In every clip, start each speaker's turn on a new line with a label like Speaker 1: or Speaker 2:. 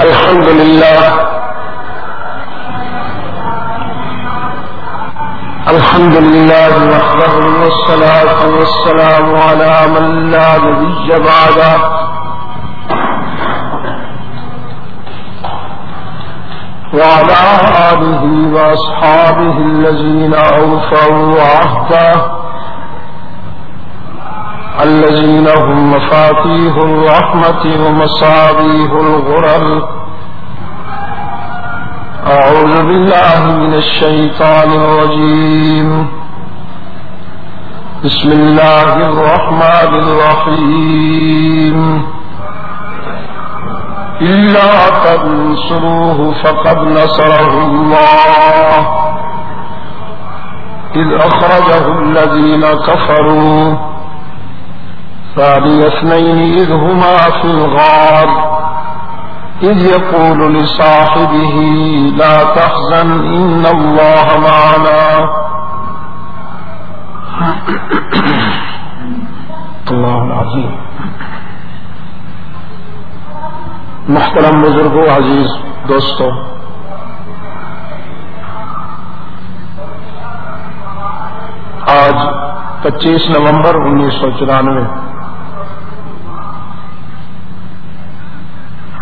Speaker 1: الحمد لله. الحمد لله وحده والصلاة والسلام على من لا نبي بعده. وعلى آله وأصحابه الذين أوفوا عهده. الذين هم مفاتيح الرحمة ومصابيح الغرر. أعوذ بالله من الشيطان الرجيم. بسم الله الرحمن الرحيم. إلا تنصروه فقد نصره الله. إذ أخرجه الذين كفروا. ثاني اثنين إذ هما في الغار إذ يقول لصاحبه، لا تحزن، إن الله معنا. الله العظيم. محترم بزرگوں عزیز دوستوں آج پچیس نومبر انیس سو چورانوے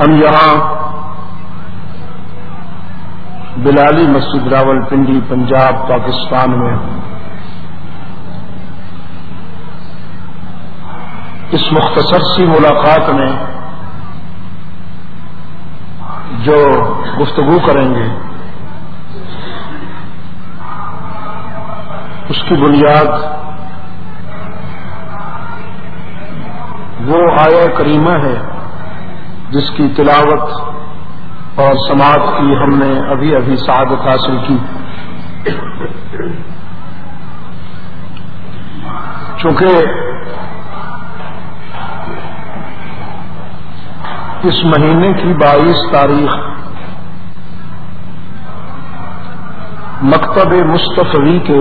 Speaker 1: ہم یہاں بلالی مسجد راول پنڈی پنجاب، پاکستان میں اس مختصر سی ملاقات میں جو گفتگو کریں گے، اس کی بنیاد وہ آیا کریمہ ہے۔ جس کی تلاوت اور سماعت کی ہم نے ابھی ابھی سعادت حاصل کی۔ چونکہ اس مہینے کی بائیس تاریخ مکتب مستفی کے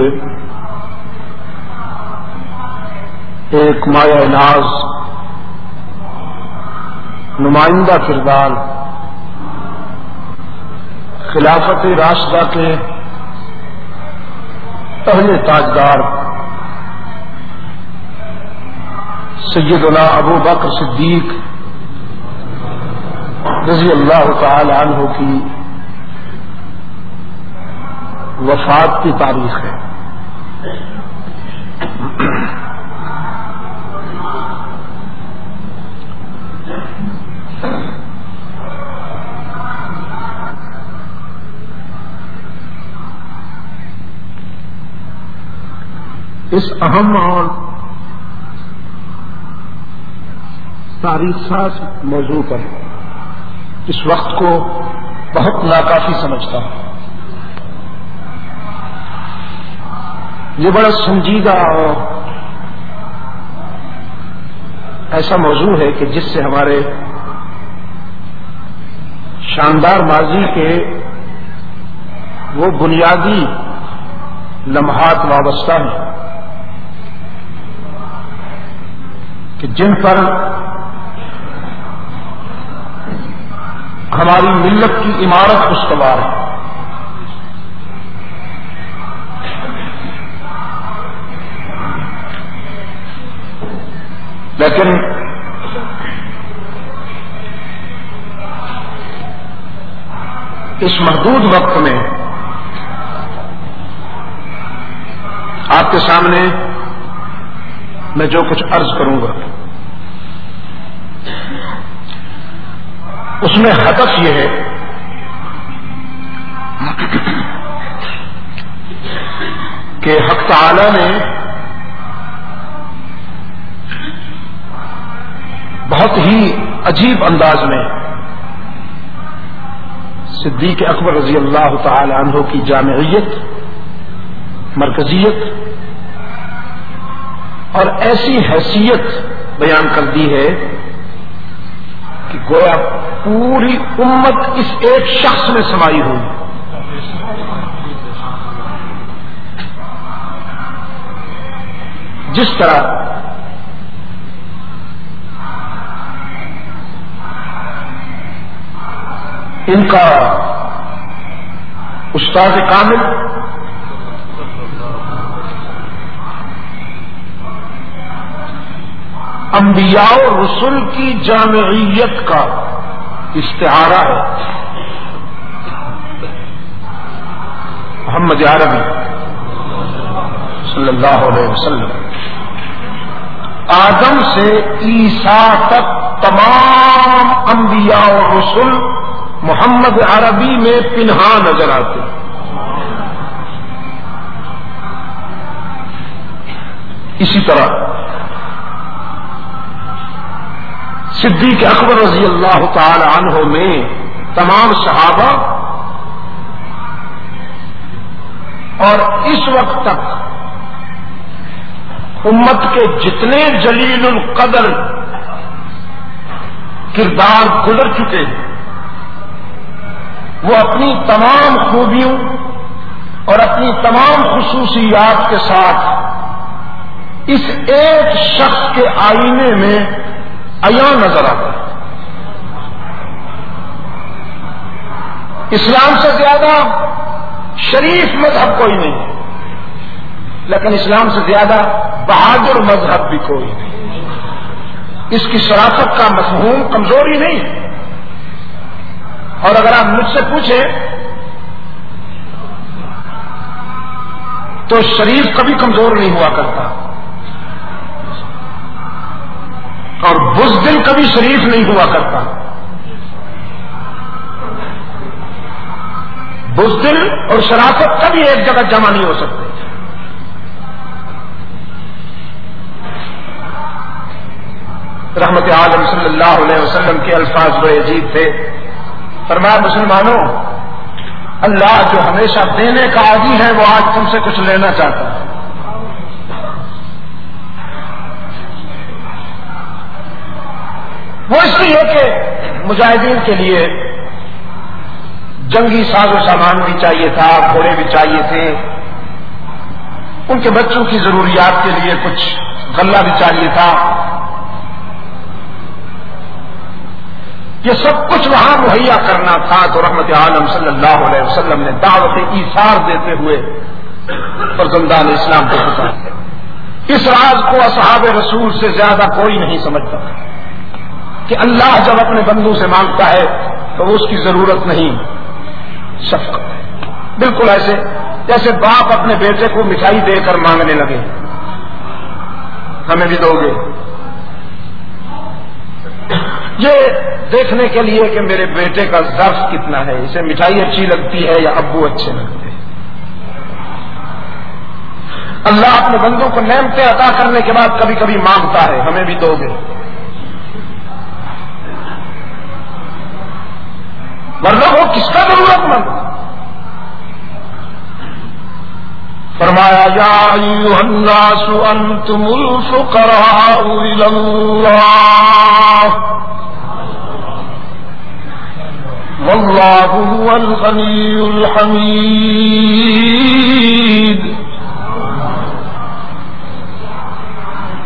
Speaker 1: ایک مایا ناز نمائندہ کردار، خلافت راشدہ کے پہلے تاجدار سیدنا ابو بکر صدیق رضی اللہ تعالی عنہ کی وفات کی تاریخ ہے۔ اس اہم اور تاریخ ساز موضوع پر اس وقت کو بہت ناکافی سمجھتا ہوں۔ یہ بڑا سنجیدہ اور ایسا موضوع ہے کہ جس سے ہمارے شاندار ماضی کے وہ بنیادی لمحات وابستہ ہیں۔ کہ جن پر ہماری ملت کی عمارت استوار ہے۔ لیکن اس محدود وقت میں آپ کے سامنے میں جو کچھ عرض کروں گا۔ اس میں ہدف یہ ہے کہ حق تعالی نے بہت ہی عجیب انداز میں صدیق اکبر رضی اللہ تعالی عنہ کی جامعیت، مرکزیت اور ایسی حیثیت بیان کر دی ہے کہ گویا پوری امت اس ایک شخص میں سمائی ہوئی۔ جس طرح ان کا استاد کامل انبیاء و رسول کی جامعیت کا استعارہ ہے۔ محمد عربی صلی اللہ علیہ وسلم۔ آدم سے عیسا تک تمام انبیاء و رسول محمد عربی میں پنہا نظر آتے اسی طرح صدیق اکبر رضی اللہ تعالی عنہ میں تمام صحابہ اور اس وقت تک امت کے جتنے جلیل القدر کردار گزر چکے ہیں، وہ اپنی تمام خوبیوں اور اپنی تمام خصوصیات کے ساتھ اس ایک شخص کے آئینے میں ایا نظر آتا ہے۔ اسلام سے زیادہ شریف مذہب کوئی نہیں۔ لیکن اسلام سے زیادہ بہادر مذہب بھی کوئی نہیں۔ اس کی شرافت کا مفہوم کمزوری نہیں۔ اور اگر آپ مجھ سے پوچھیں تو شریف کبھی کمزور نہیں ہوا کرتا۔ اور بزدل کبھی شریف نہیں ہوا کرتا۔ بزدل اور شرافت کبھی ایک جگہ جمع نہیں ہو سکتے۔ رحمت عالم صلی اللہ علیہ وسلم کے الفاظ بڑے عجیب تھے۔ فرمایا، مسلمانوں، اللہ جو ہمیشہ دینے کا عادی ہے، وہ آج تم سے کچھ لینا چاہتا ہے۔ وہ اس لیے کہ مجاہدین کے لیے جنگی ساز و سامان بھی چاہیے تھا، گھوڑے بھی چاہیے تھے۔ ان کے بچوں کی ضروریات کے لیے کچھ غلہ بھی چاہیے تھا۔ یہ سب کچھ وہاں مہیا کرنا تھا تو رحمت عالم صلی اللہ علیہ وسلم نے دعوت ایثار دیتے ہوئے فرزندان اسلام کو پتا اس راز کو اصحاب رسول سے زیادہ کوئی نہیں سمجھتا۔ کہ اللہ جب اپنے بندو سے مانگتا ہے تو اس کی ضرورت نہیں۔ شفقت بالکل ایسے، جیسے باپ اپنے بیٹے کو مٹھائی دے کر مانگنے لگے۔ ہمیں بھی دو گے۔ یہ دیکھنے کے لیے کہ میرے بیٹے کا ظرف کتنا ہے، اسے مٹھائی اچھی لگتی ہے یا ابو اچھے لگتے ہیں؟ اللہ اپنے بندوں کو نعمتیں عطا کرنے کے بعد کبھی کبھی مانگتا ہے، ہمیں بھی دو گے۔ ورنہ وہ کس کا ضرورت مند فرمایا، یا ایوہ الناس انتم الفقراء والله هو الغني الحميد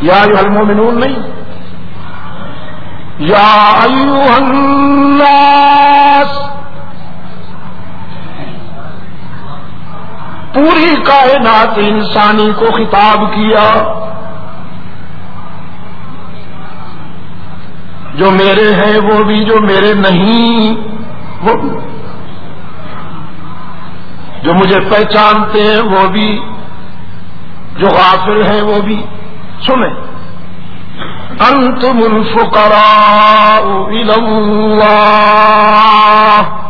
Speaker 1: یا ایوہ المومنون نہیں۔ یا ایوہ الناس پوری کائنات انسانی کو خطاب کیا۔ جو میرے ہیں وہ بھی جو میرے نہیں، وہ بھی۔ جو مجھے پہچانتے ہیں وہ بھی۔ جو غافل ہیں وہ بھی۔ سنیں۔ انتم الفقراء الى اللہ۔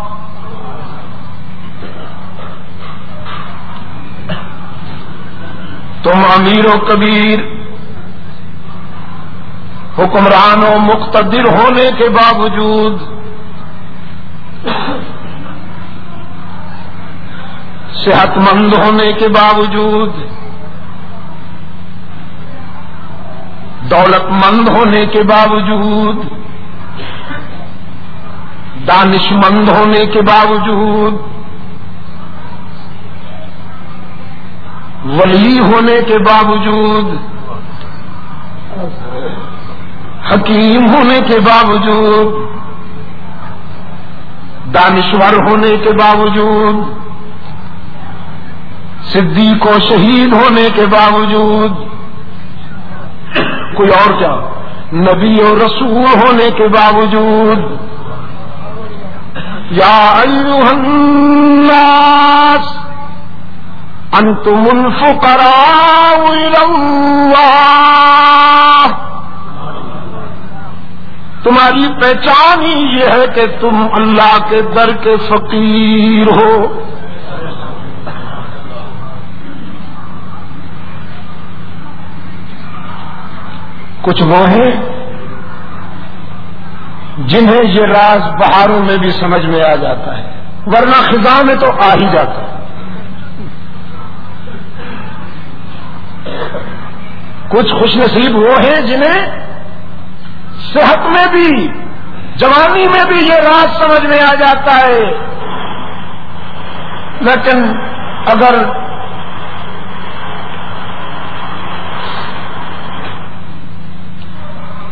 Speaker 1: تم امیر و کبیر حکمران و مقتدر ہونے کے باوجود صحت مند ہونے کے باوجود دولت مند ہونے کے باوجود دانش مند ہونے کے باوجود ولی ہونے کے باوجود، حکیم ہونے کے باوجود، دانشور ہونے کے باوجود، صدیق و شہید ہونے کے باوجود، کوئی اور کیا؟ نبی و رسول ہونے کے باوجود، یا الناس انتم الفقراء الى اللہ تمہاری پہچان ہی یہ ہے کہ تم اللہ کے در کے فقیر ہو۔ کچھ وہ ہیں جنہیں یہ راز بہاروں میں بھی سمجھ میں آ جاتا ہے، ورنہ خزاں میں تو آ ہی جاتا ہے۔ کچھ خوش نصیب وہ ہیں جنہیں صحت میں بھی، جوانی میں بھی یہ راز سمجھ میں آ جاتا ہے۔ لیکن اگر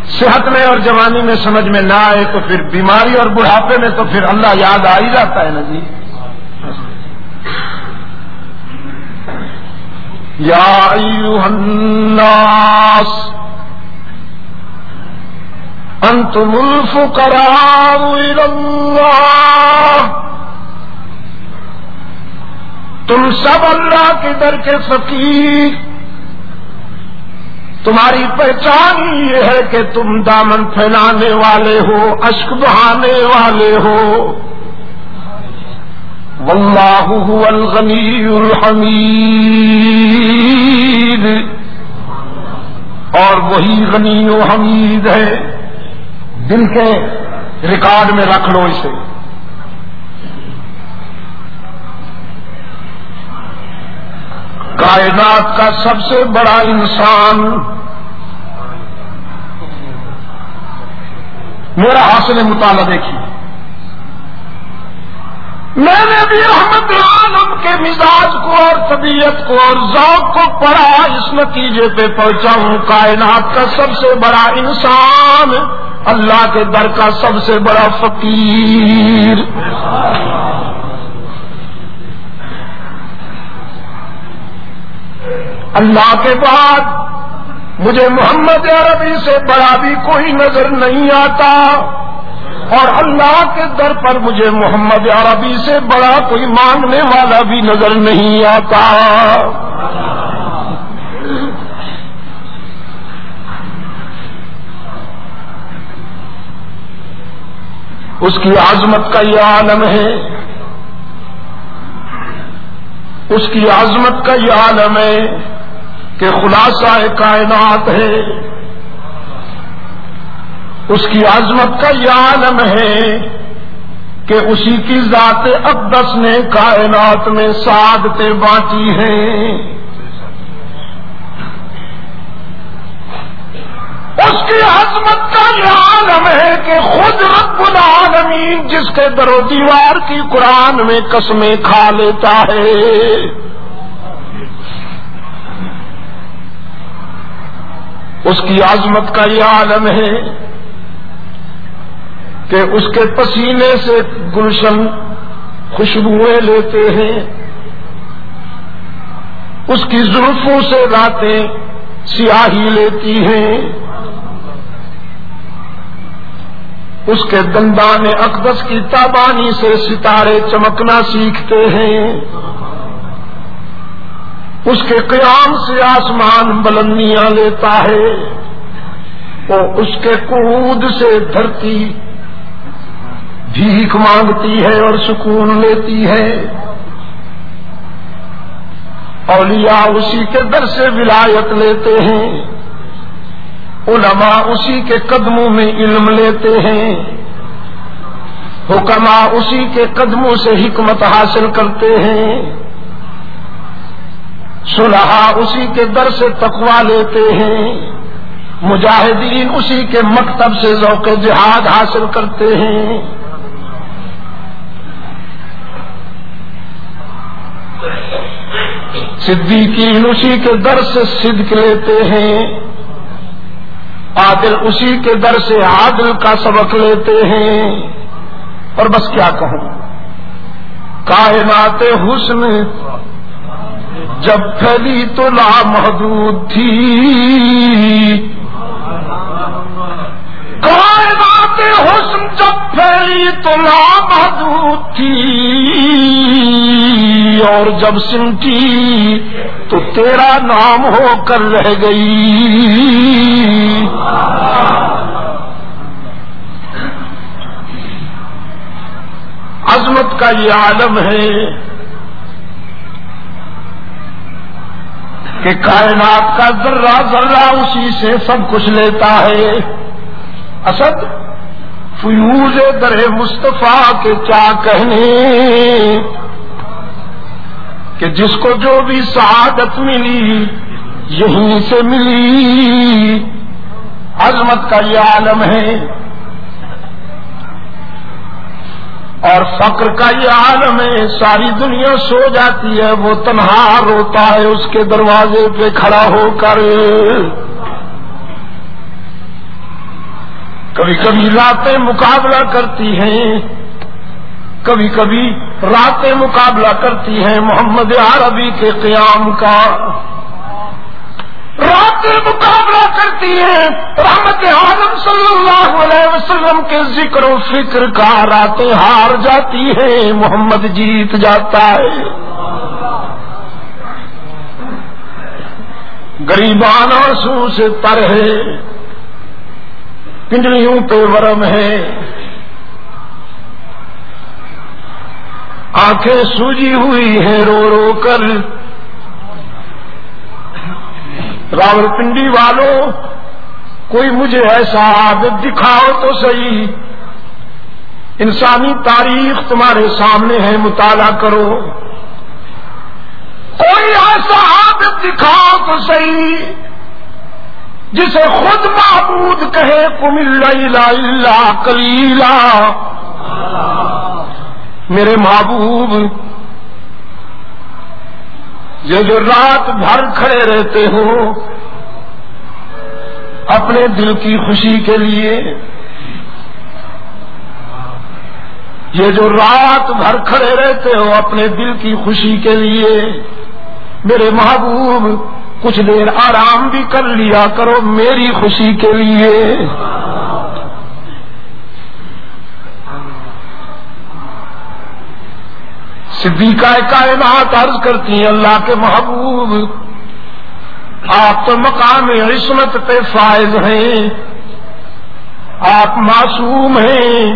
Speaker 1: صحت میں اور جوانی میں سمجھ میں نہ آئے تو پھر بیماری اور بڑھاپے میں تو پھر اللہ یاد آ ہی جاتا ہے نا جی۔ یا الناس انتم الفقراء الى اللہ تم سب اللہ کے در کے فقیر. تمہاری پہچان یہ ہے کہ تم دامن پھیلانے والے ہو اشک بہانے والے ہو. واللہ هو الغنی الحمید۔ اور وہی غنی و حمید ہے۔ دل کے ریکارڈ میں رکھ لو اسے۔ کائنات کا سب سے بڑا انسان۔ میرا حاصل مطالعہ دیکھیے۔ میں نے بھی رحمت عالم کے مزاج کو اور طبیعت کو اور ذوق کو پڑھا، اس نتیجے پہ پہنچا ہوں۔ کائنات کا سب سے بڑا انسان، اللہ کے در کا سب سے بڑا فقیر۔ اللہ کے بعد مجھے محمد عربی سے بڑا بھی کوئی نظر نہیں آتا۔ اور اللہ کے در پر مجھے محمد عربی سے بڑا کوئی مانگنے والا بھی نظر نہیں آتا۔ اس کی عظمت کا یہ عالم ہے۔ اس کی عظمت کا یہ عالم ہے کہ خلاصہ کائنات ہے۔ اس کی عظمت کا یہ عالم ہے کہ اسی کی ذات اقدس نے کائنات میں سعادتیں بانٹی ہیں۔ اس کی عظمت کا یہ عالم ہے کہ خود رب العالمین جس کے در و دیوار کی قرآن میں قسمیں کھا لیتا ہے۔ اس کی عظمت کا یہ عالم ہے کہ اس کے پسینے سے گلشن خوشبوئیں لیتے ہیں، اس کی زلفوں سے راتیں سیاہی لیتی ہیں۔ اس کے دندان اقدس کی تابانی سے ستارے چمکنا سیکھتے ہیں۔ اس کے قیام سے آسمان بلندیاں لیتا ہے۔ اور اس کے قعود سے دھرتی بھیک مانگتی ہے اور سکون لیتی ہے۔ اولیاء اسی کے در سے ولایت لیتے ہیں۔ علماء اسی کے قدموں میں علم لیتے ہیں۔ حکما اسی کے قدموں سے حکمت حاصل کرتے ہیں۔ سلحا اسی کے در سے تقوا لیتے ہیں۔ مجاہدین اسی کے مکتب سے ذوق جہاد حاصل کرتے ہیں۔ صدیقین اسی کے در سے صدق لیتے ہیں۔ عادل اسی کے در سے عادل کا سبق لیتے ہیں۔ اور بس کیا کہوں؟ کائنات حسن جب پھیلی تو لامحدود تھی۔ کائنات حسن جب پھیلی تو لامحدود تھی۔ اور جب سمٹی تو تیرا نام ہو کر رہ گئی۔ عظمت کا یہ عالم ہے کہ کائنات کا ذرہ ذرہ اسی سے سب کچھ لیتا ہے۔ اسد، فیوز در مصطفیٰ کے کیا کہنے۔ کہ جس کو جو بھی سعادت ملی یہیں سے ملی۔ عظمت کا یہ عالم ہے۔ اور فقر کا یہ عالم ہے، ساری دنیا سو جاتی ہے، وہ تنہا روتا ہے اس کے دروازے پہ کھڑا ہو کر۔ کبھی کبھی راتیں مقابلہ کرتی ہیں۔ کبھی کبھی راتیں مقابلہ کرتی ہیں محمد عربی کے قیام کا۔ راتیں مقابلہ کرتی ہیں رحمت عالم صلی اللہ علیہ وسلم کے ذکر و فکر کا۔ راتیں ہار جاتی ہیں، محمد جیت جاتا ہے۔ گریبان آنسو سے تر ہے پنڈلیوں پہ ورم ہے آنکھیں سوجی ہوئی ہیں رو رو کر۔ راول پنڈی والوں کوئی مجھے ایسا عادت دکھاؤ تو صحیح۔ انسانی تاریخ تمہارے سامنے ہے، مطالعہ کرو۔ کوئی ایسا عادت دکھاؤ تو صحیح، جسے خود معبود کہے کم اللہ کلیلا میرے محبوب، یہ جو رات بھر کھڑے رہتے ہو، اپنے دل کی خوشی کے لیے، یہ جو رات بھر کھڑے رہتے ہو، اپنے دل کی خوشی کے لیے، میرے محبوب، کچھ دیر آرام بھی کر لیا کرو میری خوشی کے لیے۔ صدیقہ کائنات عرض کرتی ہیں، اللہ کے محبوب، آپ تو مقام عصمت پہ فائز ہیں۔ آپ معصوم ہیں۔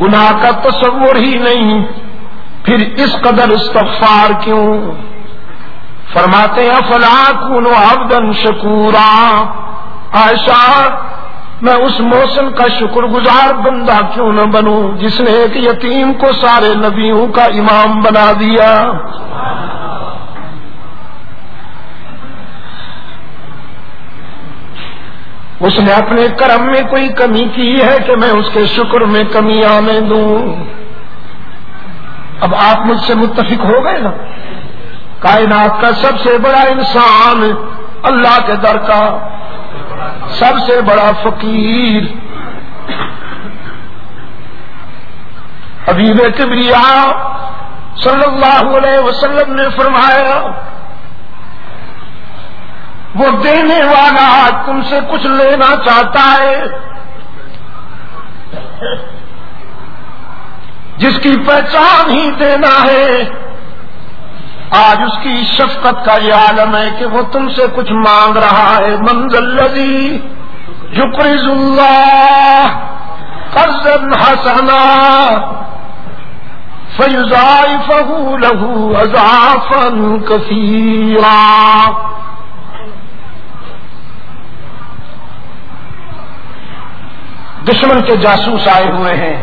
Speaker 1: گناہ کا تصور ہی نہیں، پھر اس قدر استغفار کیوں؟ فرماتے ہیں فلاں کون ابدن شکورا۔ عائشہ میں اس موسم کا شکر گزار بندہ کیوں نہ بنوں جس نے ایک یتیم کو سارے نبیوں کا امام بنا دیا۔ اس نے اپنے کرم میں کوئی کمی کی ہے کہ میں اس کے شکر میں کمی آنے دوں۔ اب آپ مجھ سے متفق ہو گئے نا؟ کائنات کا سب سے بڑا انسان اللہ کے در کا سب سے بڑا فقیر حبیب کبریا صلی اللہ علیہ وسلم نے فرمایا، وہ دینے والا تم سے کچھ لینا چاہتا ہے جس کی پہچان ہی دینا ہے آج اس کی شفقت کا یہ عالم ہے کہ وہ تم سے کچھ مانگ رہا ہے۔ منزل لذی یقرض اللہ قرض حسنا فیضائفہ لہو اضافا کثیرا۔ دشمن کے جاسوس آئے ہوئے ہیں۔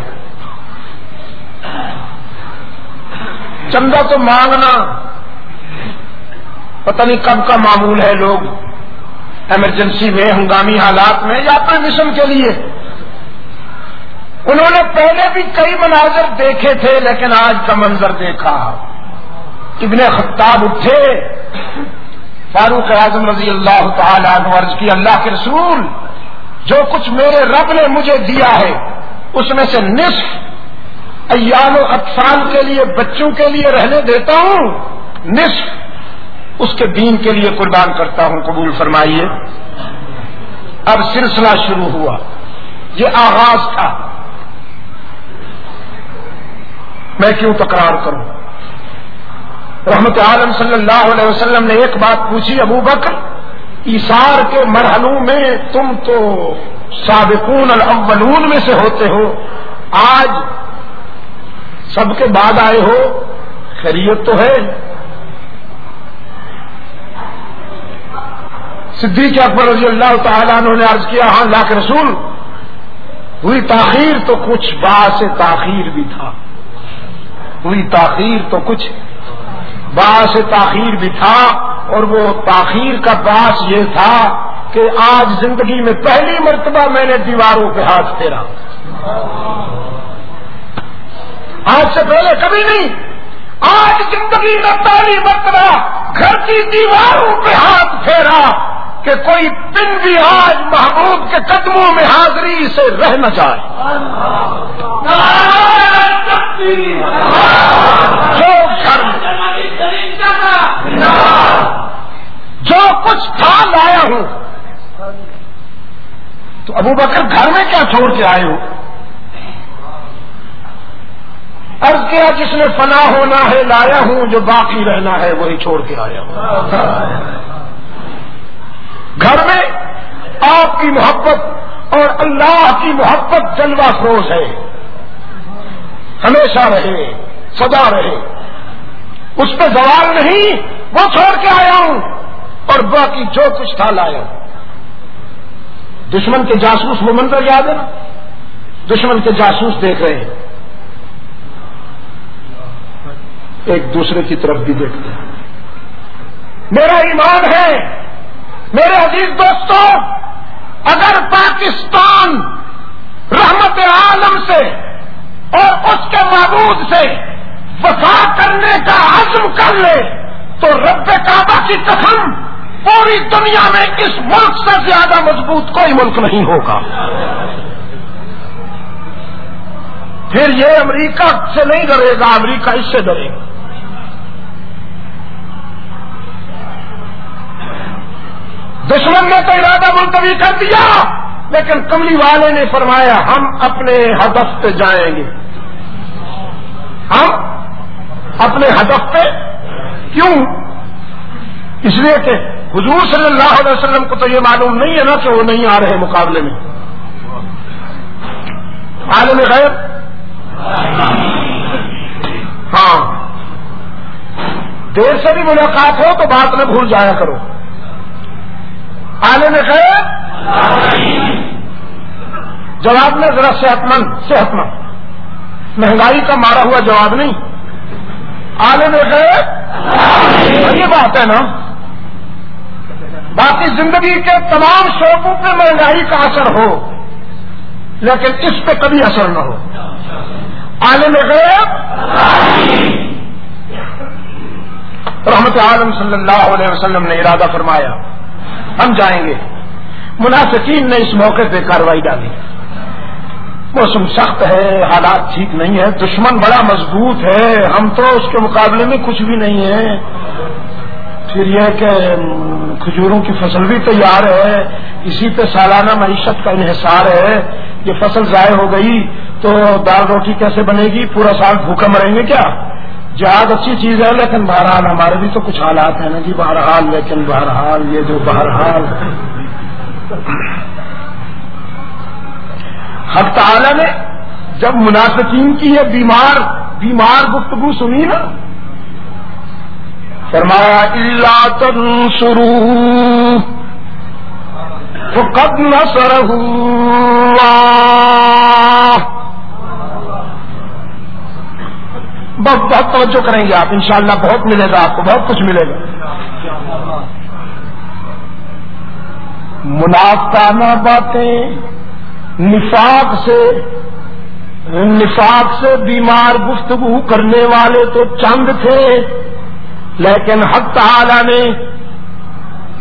Speaker 1: چندہ تو مانگنا پتہ نہیں کب کا معمول ہے لوگ۔ ایمرجنسی میں، ہنگامی حالات میں یا اپنے مشن کے لیے۔ انہوں نے پہلے بھی کئی مناظر دیکھے تھے، لیکن آج کا منظر دیکھا۔ ابن خطاب اٹھے۔ فاروق اعظم رضی اللہ تعالیٰ عرض کی، اللہ کے رسول، جو کچھ میرے رب نے مجھے دیا ہے، اس میں سے نصف ایال و اطفال کے لیے، بچوں کے لیے رہنے دیتا ہوں۔ نصف اس کے دین کے لیے قربان کرتا ہوں، قبول فرمائیے۔ اب سلسلہ شروع ہوا۔ یہ آغاز تھا۔ میں کیوں تکرار کروں؟ رحمت عالم صلی اللہ علیہ وسلم نے ایک بات پوچھی، ابو بکر ایسار کے مرحلوں میں تم تو سابقون الاولون میں سے ہوتے ہو۔ آج سب کے بعد آئے ہو، خیریت تو ہے۔ صدیق اکبر رضی اللہ تعالیٰ انہوں نے عرض کیا ہاں لاکھ رسول ہوئی تاخیر تو کچھ باس تاخیر بھی تھا۔ ہوئی تاخیر تو کچھ باس تاخیر بھی تھا۔ اور وہ تاخیر کا باس یہ تھا کہ آج زندگی میں پہلی مرتبہ میں نے دیواروں پہ ہاتھ پھیرا۔ آج سے پہلے کبھی نہیں، آج زندگی میں پہلی مرتبہ گھر کی دیواروں پہ ہاتھ پھیرا۔ کہ کوئی پن بھی آج محبوب کے قدموں میں حاضری سے رہ نہ جائے۔ جو جو کچھ تھا لایا ہوں۔ تو ابو بکر گھر میں کیا چھوڑ کے آئے ہو؟ ارض کیا جس نے فنا ہونا ہے، لایا ہوں، جو باقی رہنا ہے، وہی چھوڑ کے آیا ہوں۔ گھر میں آپ کی محبت اور اللہ کی محبت جلوہ فروز ہے۔ ہمیشہ رہے سدا رہے۔ اس پہ زوال نہیں، وہ چھوڑ کے آیا ہوں اور باقی جو کچھ تھا لایا ہوں۔ دشمن کے جاسوس وہ منظر یاد ہے نا؟ دشمن کے جاسوس دیکھ رہے ہیں۔ ایک دوسرے کی طرف بھی دیکھتے ہیں۔ میرا ایمان ہے میرے عزیز دوستوں اگر پاکستان رحمت عالم سے اور اس کے معبود سے وفا کرنے کا عزم کر لے، تو رب کعبہ کی قسم پوری دنیا میں اس ملک سے زیادہ مضبوط کوئی ملک نہیں ہوگا۔ پھر یہ امریکہ سے نہیں ڈرے گا، امریکہ اس سے ڈرے گا۔ دشمن نے تو ارادہ ملتوی کر دیا، لیکن کملی والے نے فرمایا، ہم اپنے ہدف پہ جائیں گے۔ ہم اپنے ہدف پہ؟ کیوں؟ اس لیے کہ حضور صلی اللہ علیہ وسلم کو تو یہ معلوم نہیں ہے نا کہ وہ نہیں آ رہے مقابلے میں۔ عالم غیر ہاں۔ دیر سے بھی ملاقات ہو تو بات نہ بھول جایا کرو۔ عالم غیر جواب میں ذرا صحت مند صحت مند مہنگائی کا مارا ہوا جواب نہیں۔ عالم غیر یہ بات ہے نا، باقی زندگی کے تمام شعبوں پہ مہنگائی کا اثر ہو، لیکن اس پہ کبھی اثر نہ ہو۔ عالم غیر رحمت عالم صلی اللہ علیہ وسلم نے ارادہ فرمایا۔ ہم جائیں گے۔ مناسقین نے اس موقع پہ کاروائی ڈالی۔ موسم سخت ہے، حالات ٹھیک نہیں ہے دشمن بڑا مضبوط ہے۔ ہم تو اس کے مقابلے میں کچھ بھی نہیں ہے پھر یہ کہ کھجوروں کی فصل بھی تیار ہے۔ اسی پہ سالانہ معیشت کا انحصار ہے۔ یہ فصل ضائع ہو گئی تو دال روٹی کیسے بنے گی؟ پورا سال بھوکا مریں گے کیا؟ جہاد اچھی چیز ہے، لیکن بہرحال ہمارے بھی تو کچھ حالات ہیں نا جی۔ بہرحال، لیکن بہرحال یہ جو بہرحال۔ حق تعالی نے جب منافقین کی یہ بیمار بیمار گفتگو سنی نا، فرمایا اللہ تنصرو فقد نصرہ اللہ بہت بہت توجہ کریں گے آپ، انشاءاللہ بہت ملے گا آپ کو، بہت کچھ ملے گا۔ منافقانہ باتیں نفاق سے نفاق سے بیمار گفتگو کرنے والے تو چند تھے، لیکن حق تعالی نے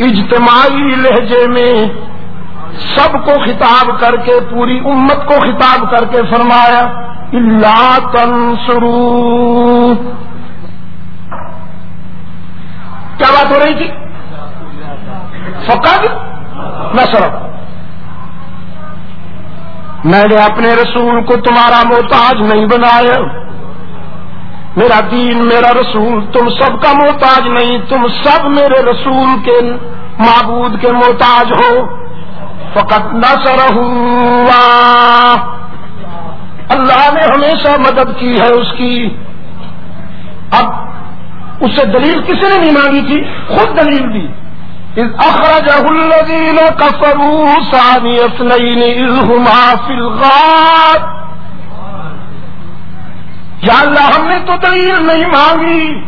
Speaker 1: اجتماعی لہجے میں سب کو خطاب کر کے، پوری امت کو خطاب کر کے فرمایا۔ اللہ تنسرو کیا بات ہو رہی تھی؟ فقط نصر۔ میں نے اپنے رسول کو تمہارا محتاج نہیں بنایا۔ میرا دین، میرا رسول، تم سب کا محتاج نہیں۔ تم سب میرے رسول کے معبود کے محتاج ہو۔ فقط نہ سر اللہ نے ہمیشہ مدد کی ہے اس کی۔ اب اس سے دلیل کسی نے نہیں مانگی تھی؟ خود دلیل دی۔ اخرج الذين كفروا ثاني اثنين اذ هما في الغار۔ یا اللہ ہم نے تو دلیل نہیں مانگی۔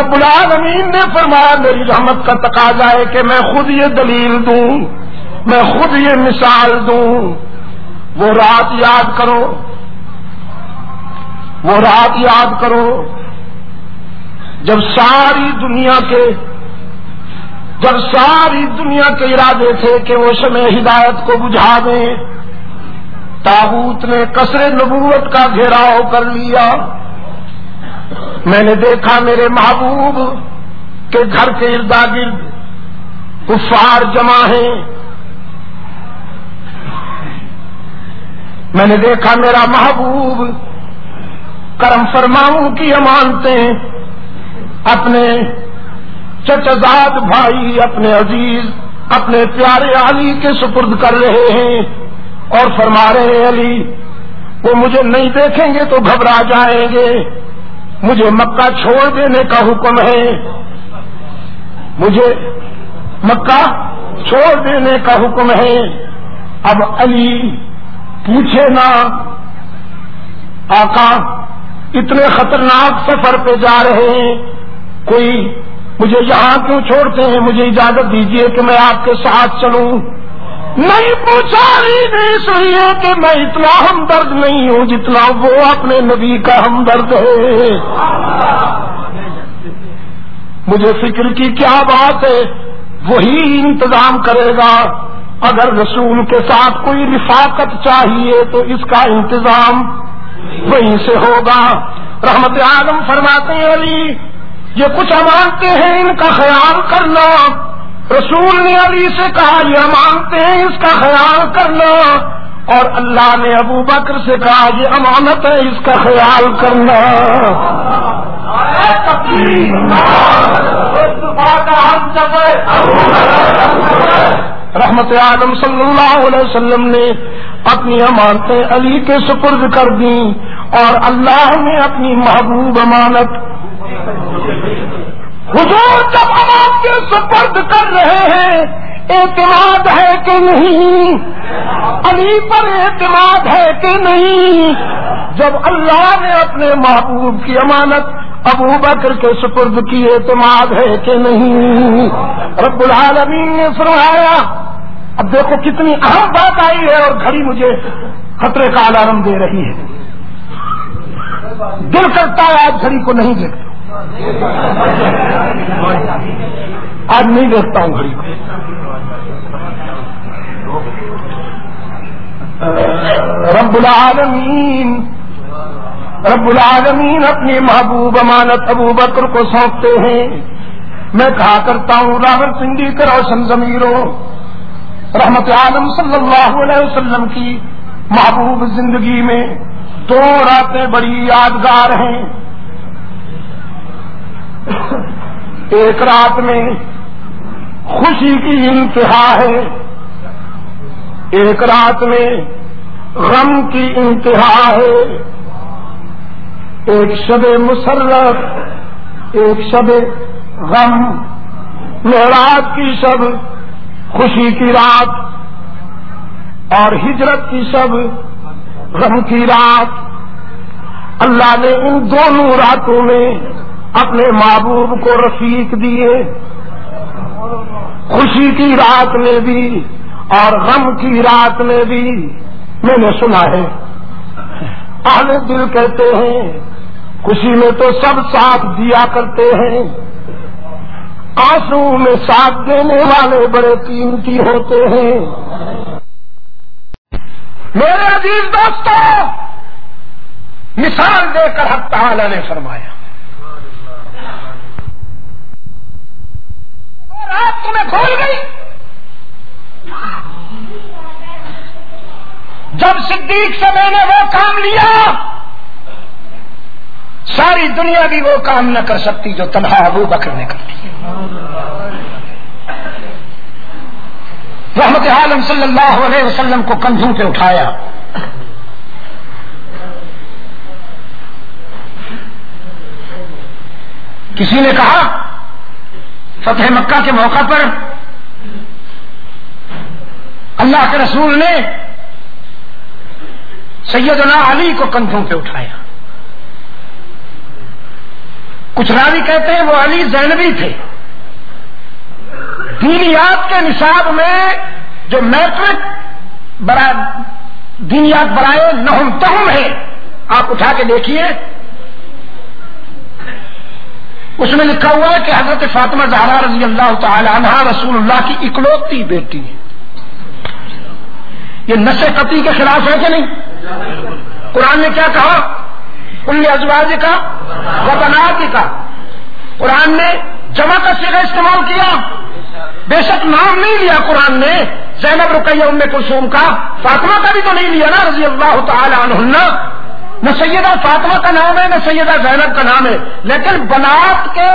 Speaker 1: رب العالمین نے فرمایا، میری رحمت کا تقاضا ہے کہ میں خود یہ دلیل دوں، میں خود یہ مثال دوں۔ وہ رات یاد کرو۔ وہ رات یاد کرو۔ جب ساری دنیا کے جب ساری دنیا کے ارادے تھے کہ وہ شمع ہدایت کو بجھا دیں، تابوت نے کثر نبوت کا گھیراؤ کر لیا۔ میں نے دیکھا میرے محبوب کے گھر کے اردا گرد کفار جمع ہیں۔ میں نے دیکھا میرا محبوب، کرم فرماؤں کی امانتیں اپنے چچزاد بھائی، اپنے عزیز، اپنے پیارے علی کے سپرد کر رہے ہیں اور فرما رہے ہیں، علی، وہ مجھے نہیں دیکھیں گے تو گھبرا جائیں گے۔ مجھے مکہ چھوڑ دینے کا حکم ہے۔ مجھے مکہ چھوڑ دینے کا حکم ہے۔ اب علی پوچھے نا آقا، اتنے خطرناک سفر پہ جا رہے ہیں۔ کوئی مجھے یہاں کیوں چھوڑتے ہیں؟ مجھے اجازت دیجیے کہ میں آپ کے ساتھ چلوں۔ نہیں پوچھا ہی نہیں اس لیے کہ میں اتنا ہمدرد نہیں ہوں جتنا وہ اپنے نبی کا ہمدرد ہے۔ مجھے فکر کی کیا بات ہے؟ وہی انتظام کرے گا۔ اگر رسول کے ساتھ کوئی رفاقت چاہیے تو اس کا انتظام وہیں سے ہوگا۔ رحمت عالم فرماتے ہیں، علی، یہ کچھ امانتے ہیں، ان کا خیال کرنا۔ رسول نے علی سے کہا، یہ مانگتے ہیں، اس کا خیال کرنا۔ اور اللہ نے ابو بکر سے کہا، یہ امانت ہے، اس کا خیال کرنا۔ رحمت عالم صلی اللہ علیہ وسلم نے اپنی امانتیں علی کے سپرد کر دیں اور اللہ نے اپنی محبوب امانت حضور جب ہم آپ کے سپرد کر رہے ہیں۔ اعتماد ہے کہ نہیں۔ علی پر اعتماد ہے کہ نہیں۔ جب اللہ نے اپنے محبوب کی امانت ابو بکر کے سپرد کی اعتماد ہے کہ نہیں؟ رب العالمین نے فرمایا، اب دیکھو کتنی اہم بات آئی ہے اور گھڑی مجھے خطرے کا الارم دے رہی ہے۔ دل کرتا ہے آج گھڑی کو نہیں دیکھتا آج نہیں دیکھتا ہوں گھڑی کو۔ رب العالمین رب العالمین اپنی محبوب امانت ابو بکر کو سونپتے ہیں۔ میں کہا کرتا ہوں، راول سنگھی کا روشن ضمیروں، رحمت عالم صلی اللہ علیہ وسلم کی محبوب زندگی میں دو راتیں بڑی یادگار ہیں۔ ایک رات میں خوشی کی انتہا ہے۔ ایک رات میں غم کی انتہا ہے۔ ایک شب مسرت، ایک شب غم معراج کی شب، خوشی کی رات، اور ہجرت کی شب، غم کی رات۔ اللہ نے ان دونوں راتوں میں اپنے محبوب کو رفیق دیے، خوشی کی رات میں بھی اور غم کی رات میں بھی۔ میں نے سنا ہے اہل دل کہتے ہیں، خوشی میں تو سب ساتھ دیا کرتے ہیں۔ آنسو میں ساتھ دینے والے بڑے قیمتی ہوتے ہیں۔ میرے عزیز دوستوں مثال دے کر حق تعالی نے فرمایا۔ رات تمہیں کھول گئی۔ صدیق سے میں نے وہ کام لیا۔ ساری دنیا بھی وہ کام نہ کر سکتی جو تنہا ابو بکر نے کر رحمت عالم صلی اللہ علیہ وسلم کو کندھوں پہ اٹھایا۔ کسی نے کہا، فتح مکہ کے موقع پر اللہ کے رسول نے سیدنا علی کو کندھوں پہ اٹھایا۔ کچھ راوی کہتے ہیں وہ علی زینبی تھے۔ دینیات کے نصاب میں جو میٹرک دینیات برائے نہم تہم ہے آپ اٹھا کے دیکھیے۔ اس میں لکھا ہوا ہے کہ حضرت فاطمہ زہرا رضی اللہ تعالی عنہ رسول اللہ کی اکلوتی بیٹی ہے۔ یہ نشے قطعی کے خلاف ہے کہ نہیں؟ قرآن نے کیا کہا؟ ان ازواج کا وطنات کا قرآن نے جمع کا سیرا استعمال کیا۔ بے شک نام نہیں لیا قرآن نے۔ زینب رقیہ ام کلثوم کا۔ فاطمہ کا بھی تو نہیں لیا نا، رضی اللہ تعالی عنہ نہ سیدہ فاطمہ کا نام ہے، نہ سیدہ زینب کا نام ہے۔ لیکن بنات کے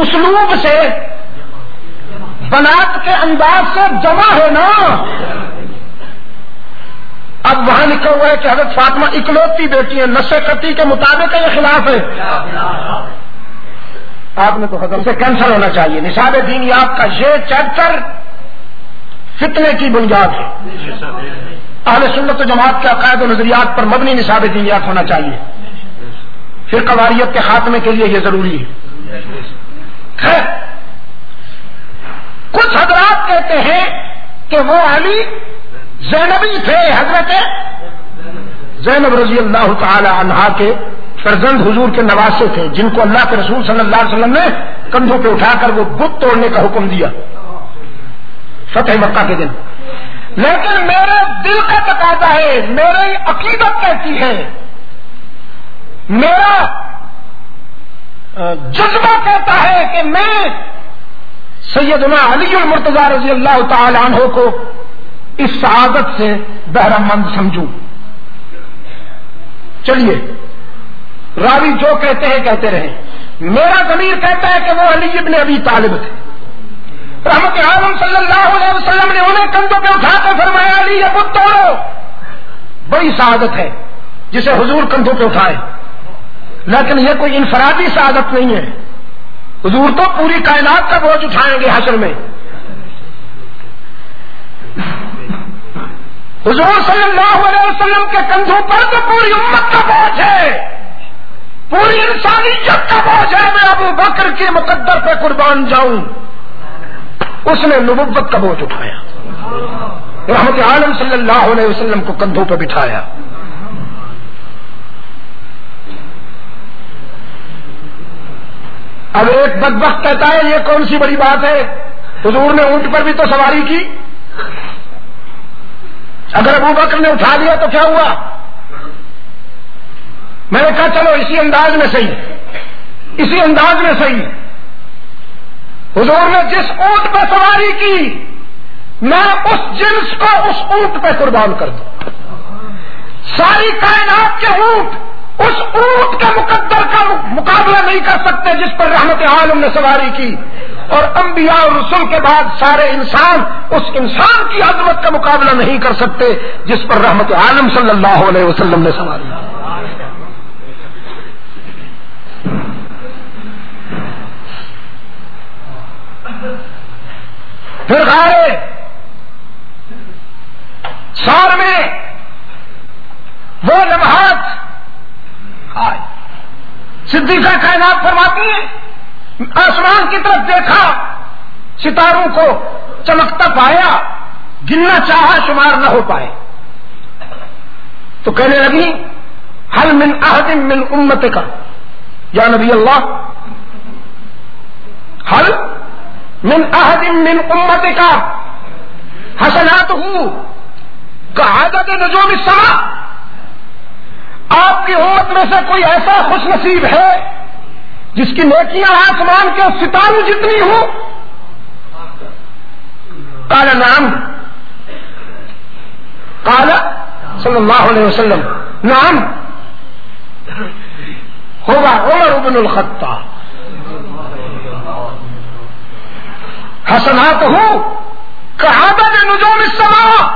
Speaker 1: اسلوب سے بنات کے انداز سے جمع ہے نا اب وہاں لکھا ہوا ہے کہ حضرت فاطمہ اکلوتی بیٹی ہے نشے کتی کے مطابق یہ خلاف ہے۔ آپ نے تو حضرت سے کینسر ہونا چاہیے۔ نصاب دینیات کا یہ چیپٹر فتنے کی بنیاد ہے۔ اہل سنت و جماعت کے عقائد و نظریات پر مبنی نصاب دینیات ہونا چاہیے۔ پھر قواریت کے خاتمے کے لیے یہ ضروری ہے۔ کچھ حضرات کہتے ہیں کہ وہ علی زینبی تھے، حضرت زینب رضی اللہ تعالی عنہا کے فرزند حضور کے نواسے تھے، جن کو اللہ کے رسول صلی اللہ علیہ وسلم نے کندھوں پہ اٹھا کر وہ بت توڑنے کا حکم دیا۔ فتح مکہ کے دن۔ لیکن میرے دل کا تقاضا ہے میری عقیدت کہتی ہے۔ میرا جذبہ کہتا ہے کہ میں سیدنا علی المرتضی رضی اللہ تعالی عنہ کو اس سعادت سے بہرہ مند سمجھوں۔ چلیے، راوی جو کہتے ہیں کہتے رہے میرا ضمیر کہتا ہے کہ وہ علی ابن ابی طالب تھے۔ رحمت عالم صلی اللہ علیہ وسلم نے انہیں کندھوں پہ اٹھا کر فرمایا، علی یہ بت توڑو۔ بڑی سعادت ہے جسے حضور کندھوں پہ اٹھائے۔ لیکن یہ کوئی انفرادی سعادت نہیں ہے۔ حضور تو پوری کائنات کا بوجھ اٹھائیں گے حشر میں۔ حضور صلی اللہ علیہ وسلم کے کندھوں پر تو پوری امت کا بوجھ ہے۔ پوری انسانیت کا بوجھ ہے۔ میں ابو بکر کے مقدر پہ قربان جاؤں۔ اس نے نبوت کا بوجھ اٹھایا۔ رحمت عالم صلی اللہ علیہ وسلم کو کندھوں پہ بٹھایا۔ اب ایک بد کہتا ہے، یہ کون سی بڑی بات ہے؟ حضور نے اونٹ پر بھی تو سواری کی۔ اگر ابو بکر نے اٹھا دیا تو کیا ہوا؟ میں نے کہا، چلو اسی انداز میں صحیح اسی انداز میں صحیح حضور نے جس اونٹ پہ سواری کی، میں اس جنس کو اس اونٹ پہ قربان کر دوں۔ ساری کائنات کے اونٹ اس اونٹ کے مقدر کا مقابلہ نہیں کر سکتے جس پر رحمت عالم نے سواری کی۔ اور انبیاء اور رسول کے بعد سارے انسان اس انسان کی عظمت کا مقابلہ نہیں کر سکتے جس پر رحمت عالم صلی اللہ علیہ وسلم نے سواری پھر غارے سال میں وہ لمحات صدیقہ کائنات فرماتی ہیں، آسمان کی طرف دیکھا، ستاروں کو چمکتا پایا، گننا چاہا شمار نہ ہو پائے۔ تو کہنے لگی، ہل من احد من امت کا یا نبی اللہ، ہل من احد من امت کا حسنات ہوں کا عادت نجوم السماء امت میں سے کوئی ایسا خوش نصیب ہے جس کی نیکیاں آسمان کے ستاروں جتنی ہوں؟ کالا نام کالا صلی اللہ علیہ وسلم. نام ہوگا عمر ابن الخطہ حسنات ہوں کہاں نجوم السماء.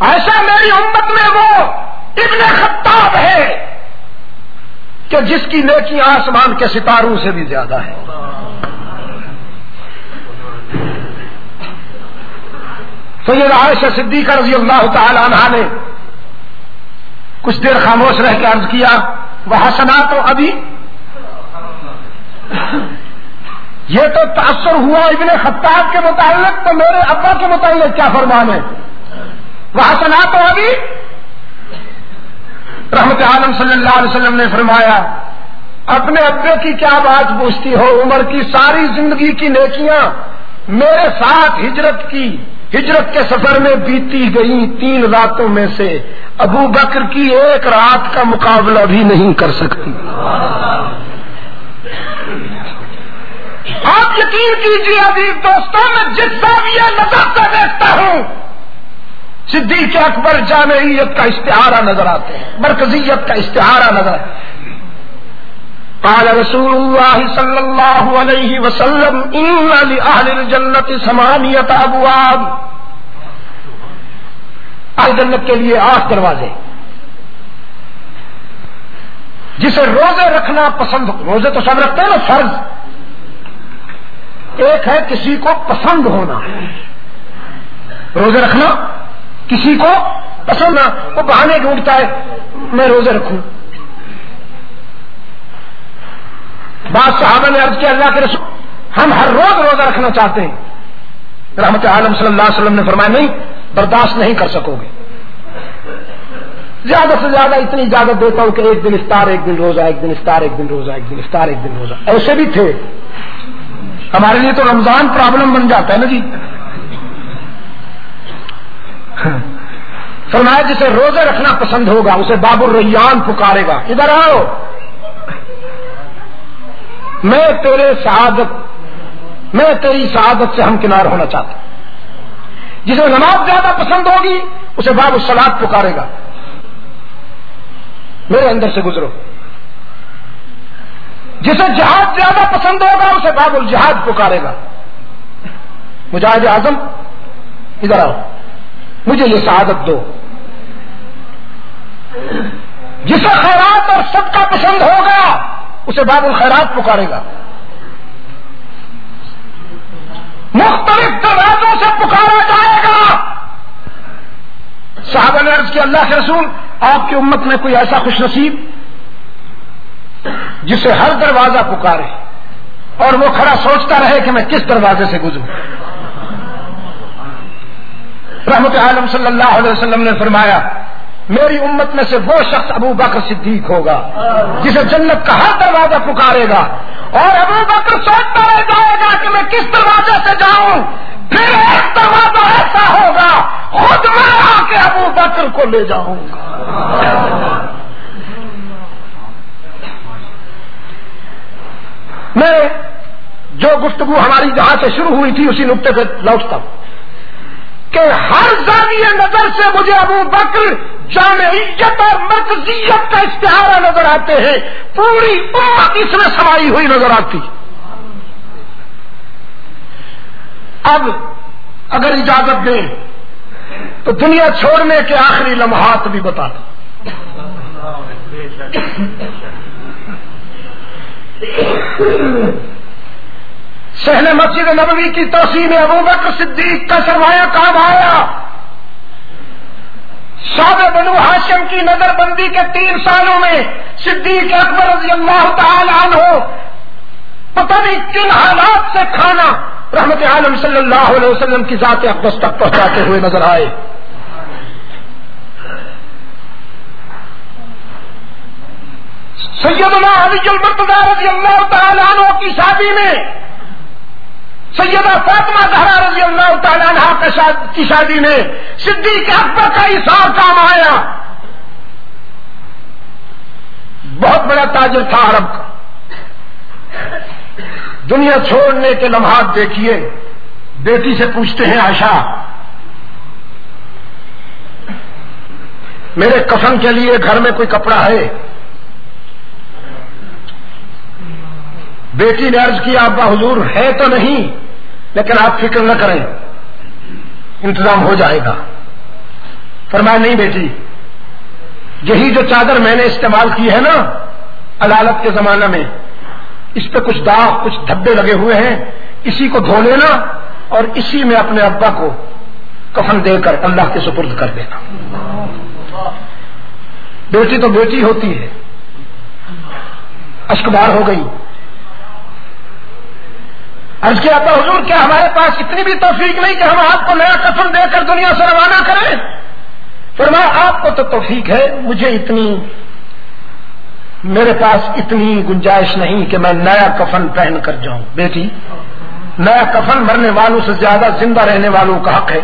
Speaker 1: ایسا میری امت میں وہ ابن خطاب ہے کہ جس کی نیکی آسمان کے ستاروں سے بھی زیادہ ہے تو یہ عائشہ صدیقہ رضی اللہ تعالی عنہ نے کچھ دیر خاموش رہ کے عرض کیا وہ حسنا تو ابھی۔ یہ تو تاثر ہوا ابن خطاب کے متعلق تو میرے ابا کے متعلق کیا فرمان ہے؟ وہ حسنا تو ابھی۔ رحمت عالم صلی اللہ علیہ وسلم نے فرمایا، اپنے ابے کی کیا بات پوچھتی ہو؟ عمر کی ساری زندگی کی نیکیاں میرے ساتھ ہجرت کی، ہجرت کے سفر میں بیتی گئی تین راتوں میں سے۔ ابو بکر کی ایک رات کا مقابلہ بھی نہیں کر سکتی۔ آپ یقین کیجیے ابھی دوستوں میں جس زاویہ نظر سے دیکھتا ہوں۔ صدیق اکبر جامعیت کا اشتہارہ نظر آتے ہیں، مرکزیت کا اشتہارہ نظر قال رسول اللہ صلی اللہ علیہ وسلم، ان لأہل الجنت سمانیت ابواب. اہل جنت کے لیے آٹھ دروازے۔ جسے روزے رکھنا پسند، روزے تو سب رکھتے ہیں نا، فرض۔ ایک ہے کسی کو پسند ہونا۔ روزے رکھنا کسی کو؟ پسند نہ وہ بہانے ڈھونڈتا ہے، میں روزے رکھوں۔ بات صحابہ نے عرض کیا، اللہ کے رسول، ہم ہر روز روزہ رکھنا چاہتے ہیں۔ رحمت عالم صلی اللہ علیہ وسلم نے فرمایا، نہیں، برداشت نہیں کر سکو گے۔ زیادہ سے زیادہ اتنی اجازت دیتا ہوں کہ ایک دن افطار، ایک دن روزہ، ایک دن افطار، ایک دن روزہ، ایک دن افطار، ایک دن روزہ۔ ایسے بھی تھے۔ ہمارے لیے تو رمضان پرابلم بن جاتا ہے نا جی۔ فرمایا جسے روزے رکھنا پسند ہوگا، اسے باب الریان پکارے گا۔ ادھر آؤ۔ میں تیرے سعادت، میں تیری سعادت سے ہم کنار ہونا چاہتا ہوں۔ جسے نماز زیادہ پسند ہوگی، اسے باب السلاد پکارے گا۔ میرے اندر سے گزرو۔ جسے جہاد زیادہ پسند ہوگا، اسے باب الجہاد پکارے گا۔ مجاہد اعظم، ادھر آؤ۔ مجھے یہ سعادت دو۔ جسے خیرات اور سب کا پسند ہوگا، اسے باب الخیرات پکارے گا۔ مختلف دروازوں سے پکارا جائے گا۔ صحابہ نے عرض کیا، اللہ کے رسول، آپ کی امت میں کوئی ایسا خوش نصیب جسے ہر دروازہ پکارے اور وہ کھڑا سوچتا رہے کہ میں کس دروازے سے گزروں۔ رحمت عالم صلی اللہ علیہ وسلم نے فرمایا، میری امت میں سے وہ شخص ابو بکر صدیق ہوگا، جسے جنت کا ہر دروازہ پکارے گا اور ابو بکر سوچتا رہ جائے گا کہ میں کس دروازے سے جاؤں، پھر ایک دروازہ ایسا ہوگا، خود میں آ کے ابو بکر کو لے جاؤں گا۔ میں جو گفتگو ہماری جہاں سے شروع ہوئی تھی اسی نقطے پہ لوٹتا ہوں۔ کہ ہر زاویہ نظر سے مجھے ابو بکر جامعیت اور مرکزیت کا اشتہارہ نظر آتے ہیں۔ پوری امت اس میں سمائی ہوئی نظر آتی۔ اب اگر اجازت دیں تو دنیا چھوڑنے کے آخری لمحات بھی بتا دوں سہن مسجد نبوی کی توسیع میں ابو بکر صدیق کا سرمایہ کام آیا۔ شاد بنو ہاشم کی نظر بندی کے تین سالوں میں صدیق اکبر رضی اللہ تعالی عنہ پتہ نہیں کن حالات سے کھانا رحمت عالم صلی اللہ علیہ وسلم کی ذات اقدس تک پہنچاتے ہوئے نظر آئے۔ سیدنا علی المرتضی رضی اللہ تعالی عنہ کی شادی میں سیدہ فاطمہ زہرا رضی اللہ تعالیٰ عنہ کی شادی میں صدیق اکبر کا حساب کام آیا۔ بہت بڑا تاجر تھا عرب کا۔ دنیا چھوڑنے کے لمحات دیکھیے، بیٹی سے پوچھتے ہیں آشا میرے کفن کے لیے گھر میں کوئی کپڑا ہے؟ بیٹی نے عرض کیا، ابا حضور ہے تو نہیں لیکن آپ فکر نہ کریں، انتظام ہو جائے گا۔ فرمایا، نہیں بیٹی، یہی جو چادر میں نے استعمال کی ہے نا عدالت کے زمانہ میں، اس پہ کچھ داغ، کچھ دھبے لگے ہوئے ہیں، اسی کو دھو لینا اور اسی میں اپنے ابا کو کفن دے کر اللہ کے سپرد کر دینا۔ بیٹی تو بیٹی ہوتی ہے، اشکبار ہو گئی۔ عرض کیا ابا حضور کیا ہمارے پاس اتنی بھی توفیق نہیں کہ ہم آپ کو نیا کفن دے کر دنیا سے روانہ کریں؟ فرمایا، آپ کو تو توفیق ہے، مجھے اتنی، میرے پاس اتنی گنجائش نہیں کہ میں نیا کفن پہن کر جاؤں۔ بیٹی، نیا کفن مرنے والوں سے زیادہ زندہ رہنے والوں کا حق ہے۔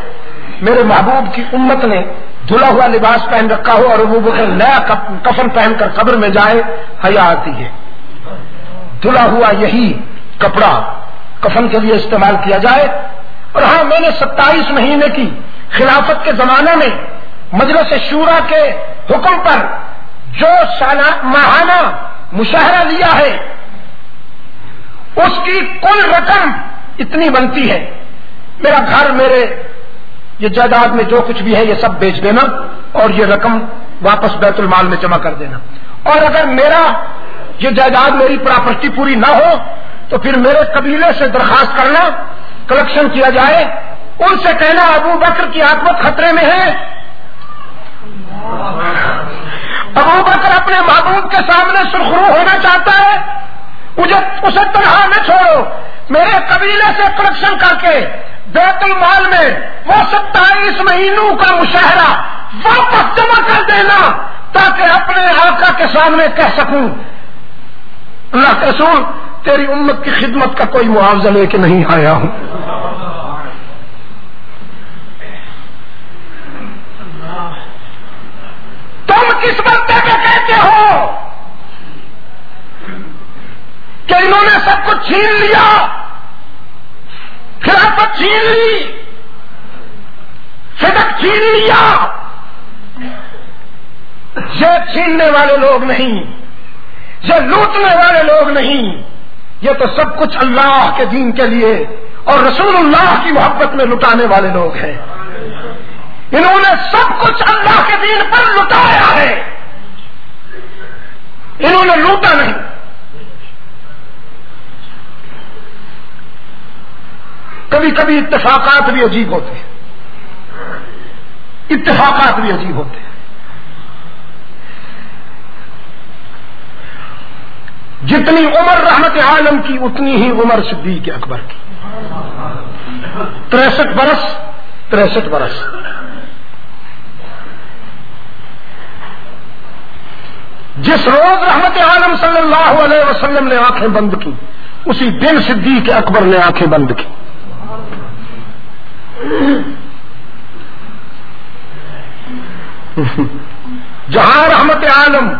Speaker 1: میرے محبوب کی امت نے دھلا ہوا لباس پہن رکھا ہو اور وہ نیا کفن پہن کر قبر میں جائے حیا آتی ہے۔ دھلا ہوا یہی کپڑا کفن کے لیے استعمال کیا جائے۔ اور ہاں میں نے ستائیس مہینے کی خلافت کے زمانے میں مجلس شورا کے حکم پر جو ماہانہ مشاہرہ لیا ہے، اس کی کل رقم اتنی بنتی ہے۔ میرا گھر، میرے، یہ جائیداد میں جو کچھ بھی ہے، یہ سب بیچ دینا اور یہ رقم واپس بیت المال میں جمع کر دینا۔ اور اگر میرا، یہ جائیداد میری پراپرٹی پوری نہ ہو تو پھر میرے قبیلے سے درخواست کرنا کلیکشن کیا جائے، ان سے کہنا ابو بکر کی آکمت خطرے میں ہے۔ ابو بکر اپنے محبوب کے سامنے سرخرو ہونا چاہتا ہے۔ اسے تنہا نہ چھوڑو۔ میرے قبیلے سے کلیکشن کر کے بیت المال میں وہ ستائیس مہینوں کا مشاہرہ واپس جمع کر دینا تاکہ اپنے آقا کے سامنے کہہ سکوں۔ اللہ کے رسول تیری امت کی خدمت کا کوئی معاوضہ لے کے نہیں آیا ہوں۔ تم کس بندے پہ کہتے ہو کہ انہوں نے سب کچھ چھین لیا؟ خلافت چھین لی؟ صدق چھین لیا؟ یہ چھیننے والے لوگ نہیں یہ لوٹنے والے لوگ نہیں۔ یہ تو سب کچھ اللہ کے دین کے لیے اور رسول اللہ کی محبت میں لٹانے والے لوگ ہیں۔ انہوں نے سب کچھ اللہ کے دین پر لٹایا ہے۔ انہوں نے لوٹا نہیں۔ کبھی کبھی اتفاقات بھی عجیب ہوتے ہیں۔ اتفاقات بھی عجیب ہوتے ہیں۔ جتنی عمر رحمت عالم کی، اتنی ہی عمر صدیق اکبر کی۔ تریسٹھ برس تریسٹھ برس۔ جس روز رحمت عالم صلی اللہ علیہ وسلم نے آنکھیں بند کی، اسی دن صدیق اکبر نے آنکھیں بند کی۔ جہاں رحمت عالم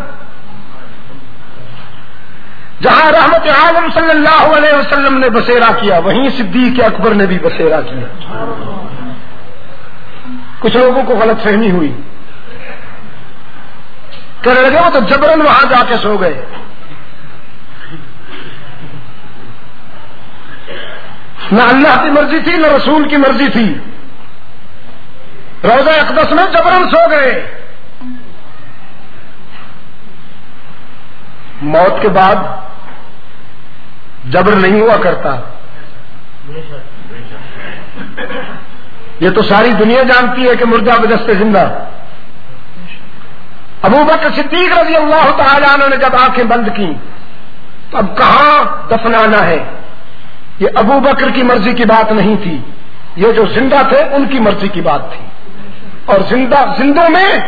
Speaker 1: جہاں رحمت عالم صلی اللہ علیہ وسلم نے بسیرا کیا، وہیں صدیق اکبر نے بھی بسیرا کیا۔ کچھ لوگوں کو غلط فہمی ہوئی۔ کہنے لگے، وہ تو جبرن وہاں جا کے سو گئے۔ نہ اللہ کی مرضی تھی، نہ رسول کی مرضی تھی۔ روزہ اقدس میں جبرن سو گئے۔ موت کے بعد جبر نہیں ہوا کرتا۔ یہ تو ساری دنیا جانتی ہے کہ مردہ بدست زندہ۔ ابو بکر صدیق رضی اللہ تعالی عنہ نے جب آنکھیں بند کی تو اب کہاں دفنانا ہے؟ یہ ابو بکر کی مرضی کی بات نہیں تھی۔ یہ جو زندہ تھے ان کی مرضی کی بات تھی۔ اور زندہ زندوں میں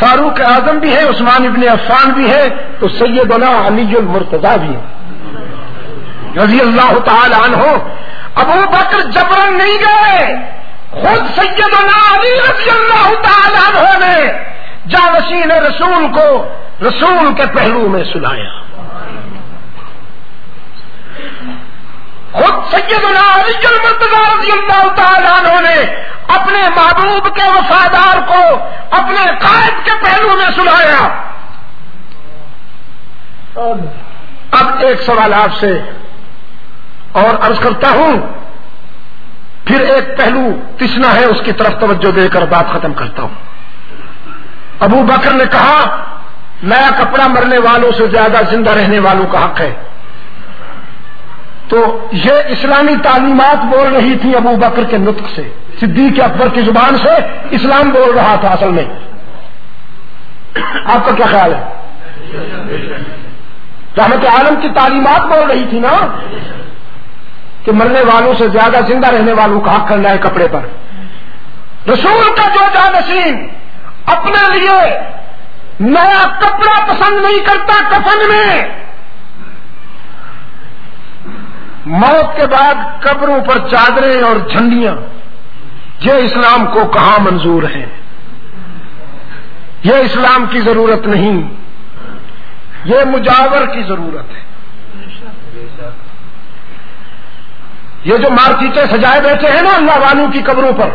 Speaker 1: فاروق اعظم بھی ہے، عثمان ابن عفان بھی ہے، تو سیدنا علی المرتضی بھی ہے۔ رضی اللہ تعالی عنہ۔ ابو بکر جبرن نہیں گئے۔ خود سیدنا علی رضی اللہ تعالیٰ عنہ نے
Speaker 2: جانسی نے رسول کو رسول کے پہلو میں سلایا۔ خود سیدنا علی المرتضی رضی اللہ تعالیٰ عنہ نے اپنے محبوب کے وفادار کو اپنے قائد کے پہلو میں سلایا۔ اب ایک سوال آپ سے اور عرض کرتا ہوں۔ پھر ایک پہلو تسنا ہے، اس کی طرف توجہ دے کر بات ختم کرتا ہوں۔ ابو بکر نے کہا، نیا کپڑا مرنے والوں سے زیادہ زندہ رہنے والوں کا حق ہے۔ تو یہ اسلامی تعلیمات بول رہی تھی ابو بکر کے نطق سے، صدیق اکبر کی زبان سے اسلام بول رہا تھا اصل میں۔ آپ کا کیا خیال ہے؟ رحمت عالم کی تعلیمات بول رہی تھی نا؟ کہ مرنے والوں سے زیادہ زندہ رہنے والوں کا حق کرنا ہے کپڑے پر۔ رسول کا جو جانشین اپنے لیے نیا کپڑا پسند نہیں کرتا کفن میں موت کے بعد قبروں پر چادریں اور جھنڈیاں۔ یہ اسلام کو کہاں منظور ہیں؟ یہ اسلام کی ضرورت نہیں۔ یہ مجاور کی ضرورت ہے۔ یہ جو مارکیٹیں سجائے بیٹھے ہیں نا اللہ والوں کی قبروں پر،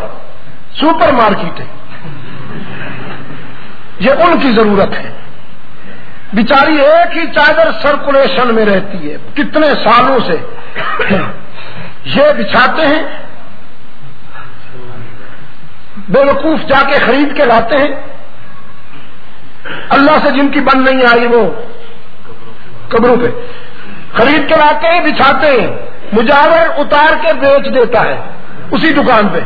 Speaker 2: سپر مارکیٹیں۔ یہ ان کی ضرورت ہے۔ بیچاری ایک ہی چادر سرکولیشن میں رہتی ہے۔ کتنے سالوں سے۔ یہ بچھاتے ہیں۔ بے وقوف جا کے خرید کے لاتے ہیں۔ اللہ سے جن کی بند نہیں آئی وہ قبروں پہ۔ خرید کے لاتے ہیں، بچھاتے ہیں۔ مجاور اتار کے بیچ دیتا ہے۔ اسی دکان پہ۔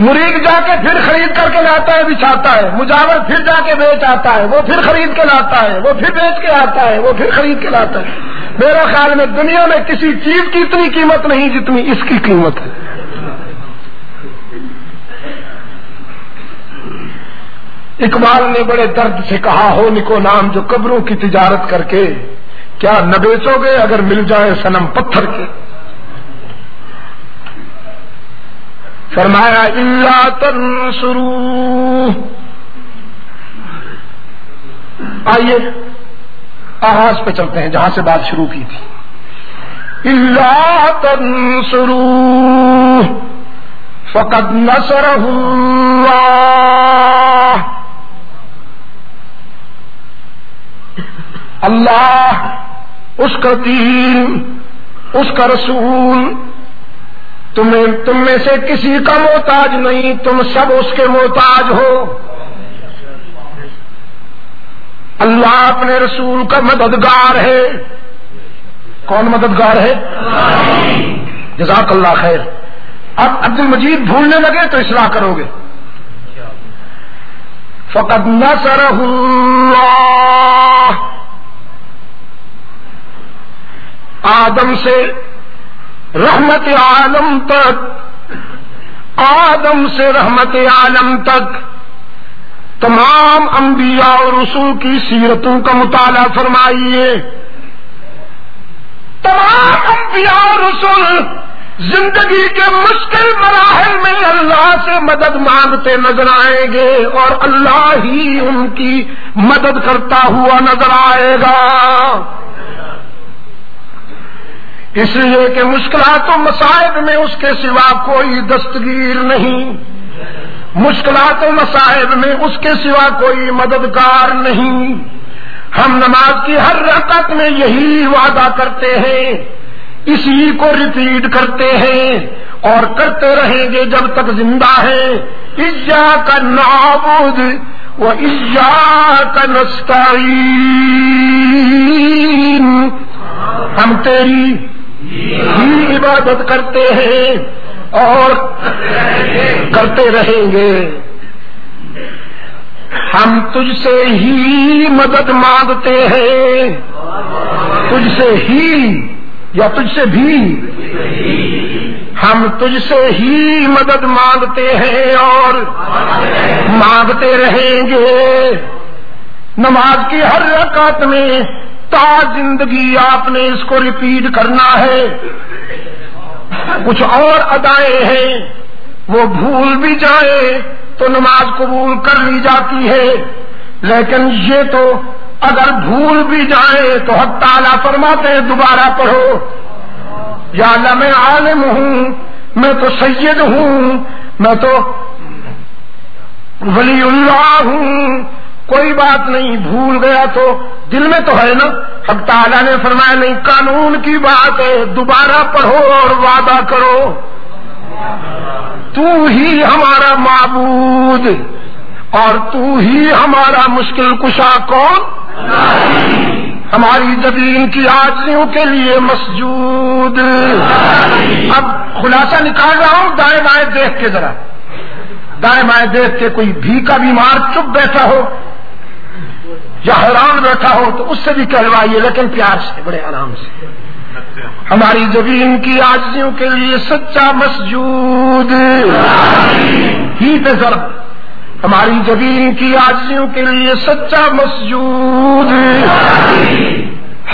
Speaker 2: مرید جا کے پھر خرید کر کے لاتا ہے، بچھاتا ہے۔ مجاور پھر جا کے بیچ آتا ہے، وہ پھر خرید کے لاتا ہے، وہ پھر بیچ کے آتا ہے، وہ پھر خرید کے لاتا ہے۔ میرا خیال میں دنیا میں کسی چیز کی اتنی قیمت نہیں جتنی اس کی قیمت ہے۔ اقبال نے بڑے درد سے کہا، ہو نکو نام جو قبروں کی تجارت کر کے، کیا نہ بیچو گے اگر مل جائے سنم پتھر کے؟ فرمایا اللہ تنسرو آئیے، آغاز پہ چلتے ہیں، جہاں سے بات شروع کی تھی۔ اللہ تنسرو فقد نصر اللہ، اس کا دین، اس کا رسول تمہیں تم میں سے کسی کا محتاج نہیں، تم سب اس کے محتاج ہو۔ اللہ اپنے رسول کا مددگار ہے۔ کون مددگار ہے؟ جزاک اللہ خیر۔ اب عبد المجید بھولنے لگے تو اصلاح کرو گے۔ فقط نصر آدم سے رحمت عالم تک، آدم سے رحمت عالم تک۔ تمام انبیاء اور رسول کی سیرتوں کا مطالعہ فرمائیے۔ تمام انبیاء اور رسول زندگی کے مشکل مراحل میں اللہ سے مدد مانگتے نظر آئیں گے اور اللہ ہی ان کی مدد کرتا ہوا نظر آئے گا۔ اس لیے کہ مشکلات و مسائب میں اس کے سوا کوئی دستگیر نہیں۔ مشکلات و مسائب میں اس کے سوا کوئی مددگار نہیں۔ ہم نماز کی ہر رکعت میں یہی وعدہ کرتے ہیں، اسی کو ریپیٹ کرتے ہیں اور کرتے رہیں گے جب تک زندہ ہے عجا کا نابود وہ عجا کا نسطین ہم تیری عبادت کرتے ہیں اور کرتے رہیں گے۔ ہم تجھ سے ہی مدد مانگتے ہیں۔ تجھ سے ہی یا تجھ سے بھی۔ ہم تجھ سے ہی مدد مانگتے ہیں اور مانگتے رہیں گے۔ نماز کی ہر رکعت میں تا زندگی آپ نے اس کو ریپیٹ کرنا ہے۔ کچھ اور ادائیں ہیں۔ وہ بھول بھی جائیں تو نماز قبول کر لی جاتی ہے۔ لیکن یہ تو اگر بھول بھی جائے تو حق تعالیٰ فرماتے ہیں، دوبارہ پڑھو۔ یا اللہ، میں عالم ہوں، میں تو سید ہوں، میں تو ولی اللہ ہوں۔ کوئی بات نہیں، بھول گیا تو دل میں تو ہے نا۔ حق تعالیٰ نے فرمایا، نہیں، قانون کی بات ہے، دوبارہ پڑھو اور وعدہ کرو۔ تو ہی ہمارا معبود اور تو ہی ہمارا مشکل کشا کون؟ ہماری زمین کی آجیوں کے لیے مسجود۔ اب خلاصہ نکال رہا ہوں، دائیں بائیں دیکھ کے ذرا۔ دائیں بائیں دیکھ کے کوئی بھی کا بیمار چپ بیٹھا ہو یا حیران بیٹھا ہو تو اس سے بھی کہلوائیے، لیکن پیار سے، بڑے آرام سے۔ ہماری زمین کی آجیوں کے لیے سچا مسجود۔ ہی پہ ضرب۔ ہماری زمین کی آجیوں کے لیے سچا مسجود۔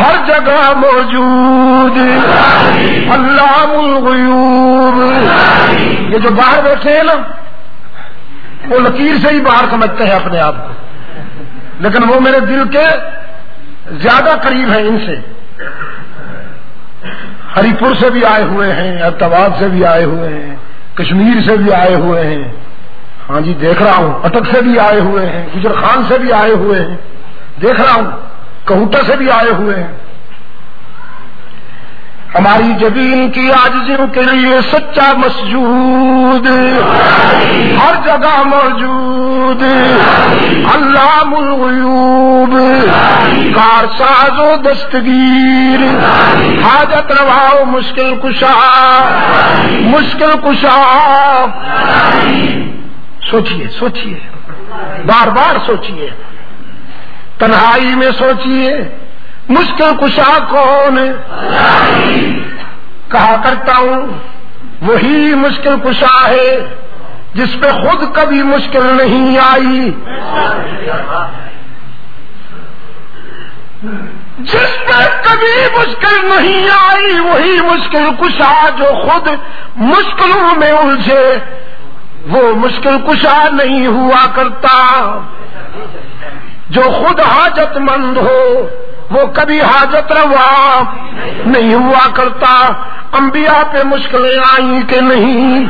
Speaker 2: ہر جگہ موجود۔ اللہ الغیوب۔ یہ جو باہر بیٹھے ہیں نا، وہ لکیر سے ہی باہر سمجھتے ہیں اپنے آپ کو۔ لیکن وہ میرے دل کے زیادہ قریب ہیں ان سے۔ ہری پور سے بھی آئے ہوئے ہیں ارتباد سے بھی آئے ہوئے ہیں، کشمیر سے بھی آئے ہوئے ہیں۔ ہاں جی دیکھ رہا ہوں۔ اٹک سے بھی آئے ہوئے ہیں گجر خان سے بھی آئے ہوئے ہیں۔ دیکھ رہا ہوں۔ کہوٹا سے بھی آئے ہوئے ہیں۔ ہماری زمین کی آجزیوں کے لیے سچا مسجود ہر جگہ موجود۔ اللہ الغیوب کار ساز و دستگیر. حاجت رواؤ مشکل کشا. مشکل کشا. سوچیے سوچیے بار بار سوچیے تنہائی میں سوچیے مشکل کشا کون؟ کہا کرتا ہوں، وہی مشکل کشا ہے. جس پہ خود کبھی مشکل نہیں آئی۔ جس پہ کبھی مشکل نہیں آئی، وہی مشکل کشا جو خود مشکلوں میں الجھے۔ وہ مشکل کشا نہیں ہوا کرتا۔ جو خود حاجت مند ہو، وہ کبھی حاجت روا نہیں ہوا کرتا۔ انبیاء پہ مشکلیں آئیں کہ نہیں؟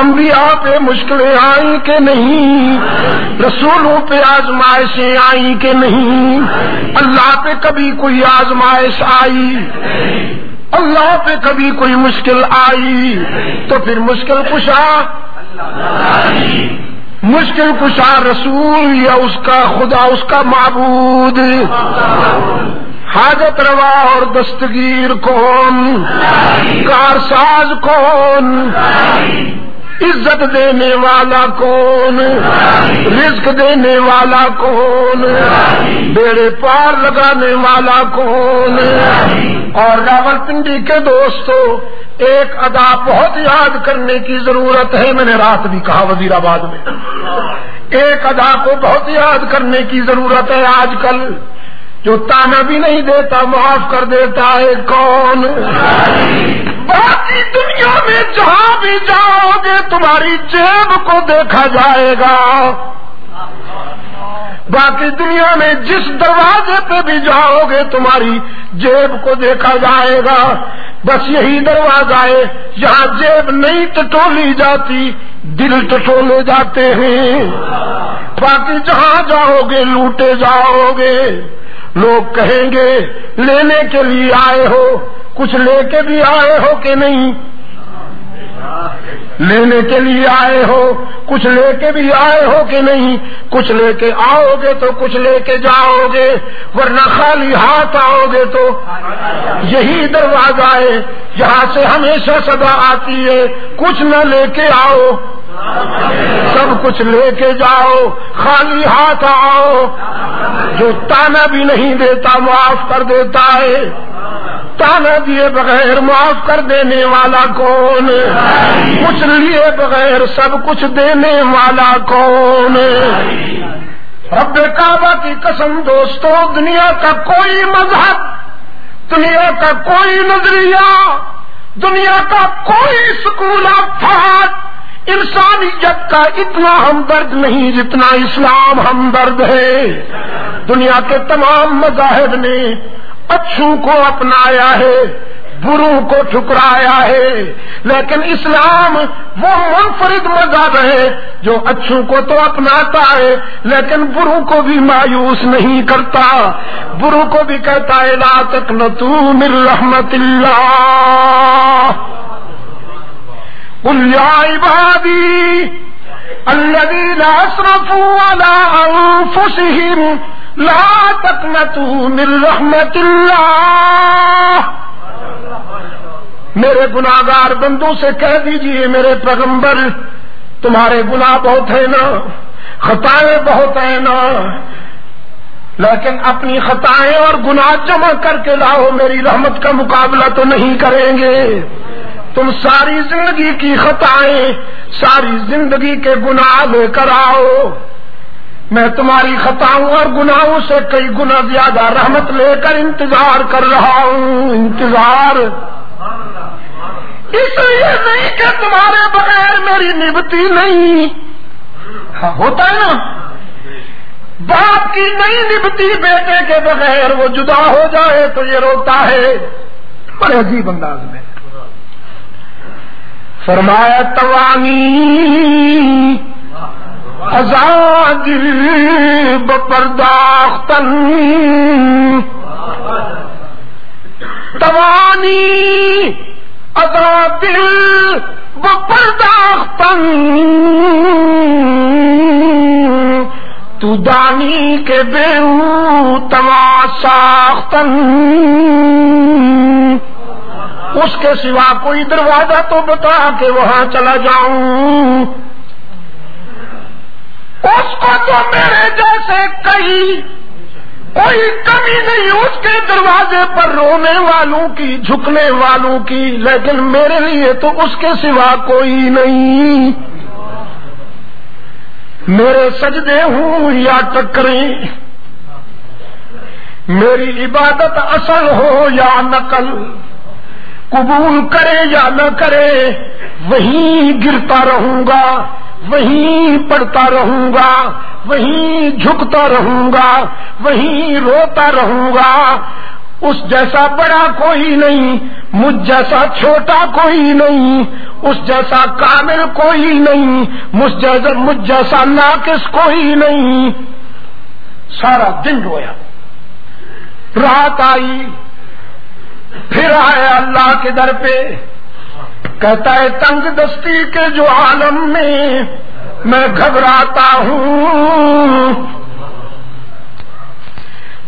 Speaker 2: انبیاء پہ مشکلیں آئیں کہ نہیں؟ رسولوں پہ آزمائشیں آئیں کہ نہیں؟ اللہ پہ کبھی کوئی آزمائش آئی؟ اللہ پہ کبھی کوئی مشکل آئی؟ تو پھر مشکل کشا؟ مشکل کشا رسول یا اس کا خدا، اس کا معبود؟ حاجت روا اور دستگیر کون؟ کارساز کون؟ عزت دینے والا کون؟ رزق دینے والا کون؟ بیڑے پار لگانے والا کون؟ اور راول پنڈی کے دوستوں ایک ادا بہت یاد کرنے کی ضرورت ہے، میں نے رات بھی کہا وزیر آباد میں۔ ایک ادا کو بہت یاد کرنے کی ضرورت ہے آج کل۔ جو تانا بھی نہیں دیتا، معاف کر دیتا ہے، کون؟ باقی دنیا میں جہاں بھی جاؤ گے، تمہاری جیب کو دیکھا جائے گا۔ باقی دنیا میں جس دروازے پہ بھی جاؤ گے، تمہاری جیب کو دیکھا جائے گا۔ بس یہی دروازہ ہے جہاں جیب نہیں ٹٹولی جاتی، دل ٹٹولے جاتے ہیں۔ باقی جہاں جاؤ گے، لوٹے جاؤ گے۔ لوگ کہیں گے، لینے کے لیے آئے ہو کچھ لے کے بھی آئے ہو کہ نہیں؟ لینے کے لیے آئے ہو، کچھ لے کے بھی آئے ہو کہ نہیں؟ کچھ لے کے آؤ گے تو کچھ لے کے جاؤ گے، ورنہ خالی ہاتھ آؤ گے تو یہی دروازہ ہے جہاں سے ہمیشہ سدا آتی ہے، کچھ نہ لے کے آؤ، سب کچھ لے کے جاؤ، خالی ہاتھ آؤ، جو تانا بھی نہیں دیتا، معاف کر دیتا ہے۔ تانا دیے بغیر معاف کر دینے والا کون؟ کچھ لیے بغیر سب کچھ دینے والا کون؟ رب کعبہ کی قسم دوستوں دنیا کا کوئی مذہب، دنیا کا کوئی نظریہ، دنیا کا کوئی سکول آف تھاٹ انسانیت کا اتنا ہمدرد نہیں جتنا اسلام ہمدرد ہے۔ دنیا کے تمام مذاہب نے اچھوں کو اپنایا ہے برو کو ٹھکرایا ہے۔ لیکن اسلام وہ منفرد مذہب ہے جو اچھوں کو تو اپناتا ہے، لیکن برو کو بھی مایوس نہیں کرتا۔ برو کو بھی کہتا ہے، لا تک نتو مل رحمت اللہ۔ عبادی الذين اسرفوا على انفسهم لا تقنطوا من رحمت اللہ۔ میرے گناگار بندوں سے کہہ دیجیے میرے پیغمبر، تمہارے گناہ بہت ہے نا، خطائیں بہت ہیں نا۔ لیکن اپنی خطائیں اور گناہ جمع کر کے لاؤ، میری رحمت کا مقابلہ تو نہیں کریں گے۔ تم ساری زندگی کی خطائیں، ساری زندگی کے گناہ لے کر آؤ۔ میں تمہاری خطاؤں اور گناہوں سے کئی گنا زیادہ رحمت لے کر انتظار کر رہا ہوں، انتظار۔ اس لیے نہیں کہ تمہارے بغیر میری نبتی نہیں۔ ہاں، ہوتا ہے نا؟ باپ کی نہیں نبتی بیٹے کے بغیر وہ جدا ہو جائے تو یہ روتا ہے۔ بڑے عجیب انداز میں۔ فرمایا، توانی آزاد بپرداختن توانی آزاد بپرداختن تو دانی کے بے تما ساختن اس کے سوا کوئی دروازہ تو بتا کہ وہاں چلا جاؤں۔ اس کو تو میرے جیسے کئی، کوئی کمی نہیں، اس کے دروازے پر رونے والوں کی، جھکنے والوں کی، لیکن میرے لیے تو اس کے سوا کوئی نہیں۔ میرے سجدے ہوں یا ٹکریں، میری عبادت اصل ہو یا نقل، قبول کرے یا نہ کرے وہیں گرتا رہوں گا۔ وہیں پڑتا رہوں گا، وہیں جھکتا رہوں گا، وہیں روتا رہوں گا۔ اس جیسا بڑا کوئی نہیں، مجھ جیسا چھوٹا کوئی نہیں، اس جیسا کامل کوئی نہیں، مجھ جیسا مجھ جیسا ناقص کوئی نہیں۔ سارا دن رویا۔ رات آئی، پھر آئے اللہ کے در پہ۔ کہتا ہے تنگ دستی کے جو عالم میں میں گھبراتا ہوں۔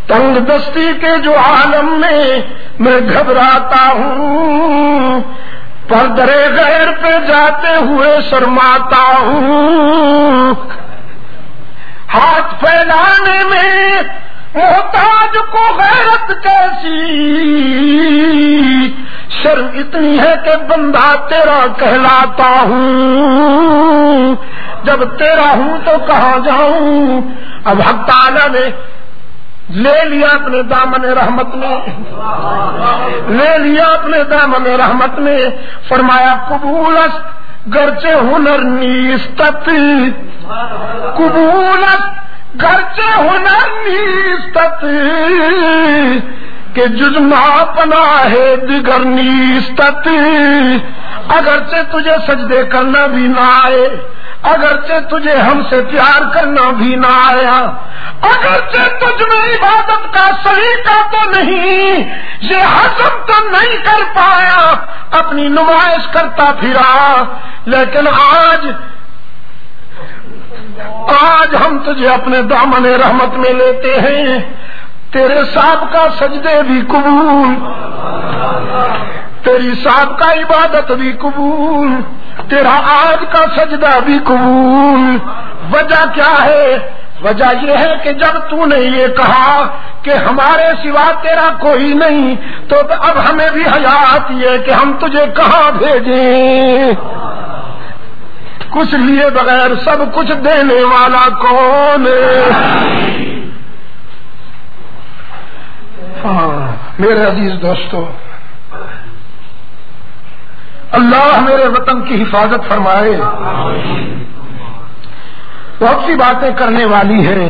Speaker 2: تنگ دستی کے جو عالم میں میں گھبراتا ہوں۔ پر درے غیر پہ جاتے ہوئے شرماتا ہوں۔ ہاتھ پھیلانے میں محتاج کو غیرت کیسی؟ شرم اتنی ہے کہ بندہ تیرا کہلاتا ہوں۔ جب تیرا ہوں تو کہاں جاؤں؟ اب حق تعالی نے لے لیا اپنے دامن رحمت میں لے لیا اپنے دامن رحمت میں فرمایا، قبولت گرچے ہنر نیستت۔ قبولت گرچہ ہونا نیستت۔ کہ جزما پنا ہے دیگر نیستت۔ اگرچہ تجھے سجدے کرنا بھی نہ آئے، اگرچہ تجھے ہم سے پیار کرنا بھی نہ آیا۔ اگرچہ تجھ میں عبادت کا سلیقہ تو نہیں، یہ ہزم تو نہیں کر پایا، اپنی نمائش کرتا پھرا۔ لیکن آج آج ہم تجھے اپنے دامن رحمت میں لیتے ہیں۔ تیرے صاحب کا سجدے بھی قبول، تیری صاحب کا عبادت بھی قبول، تیرا آج کا سجدہ بھی قبول۔ وجہ کیا ہے؟ وجہ یہ ہے کہ جب تو نے یہ کہا کہ ہمارے سوا تیرا کوئی نہیں، تو اب ہمیں بھی حیات یہ کہ ہم تجھے کہاں بھیجیں۔ کچھ لیے بغیر سب کچھ دینے والا کون ہاں میرے عزیز دوستو، اللہ میرے وطن کی حفاظت فرمائے۔ بہت سی باتیں کرنے والی ہے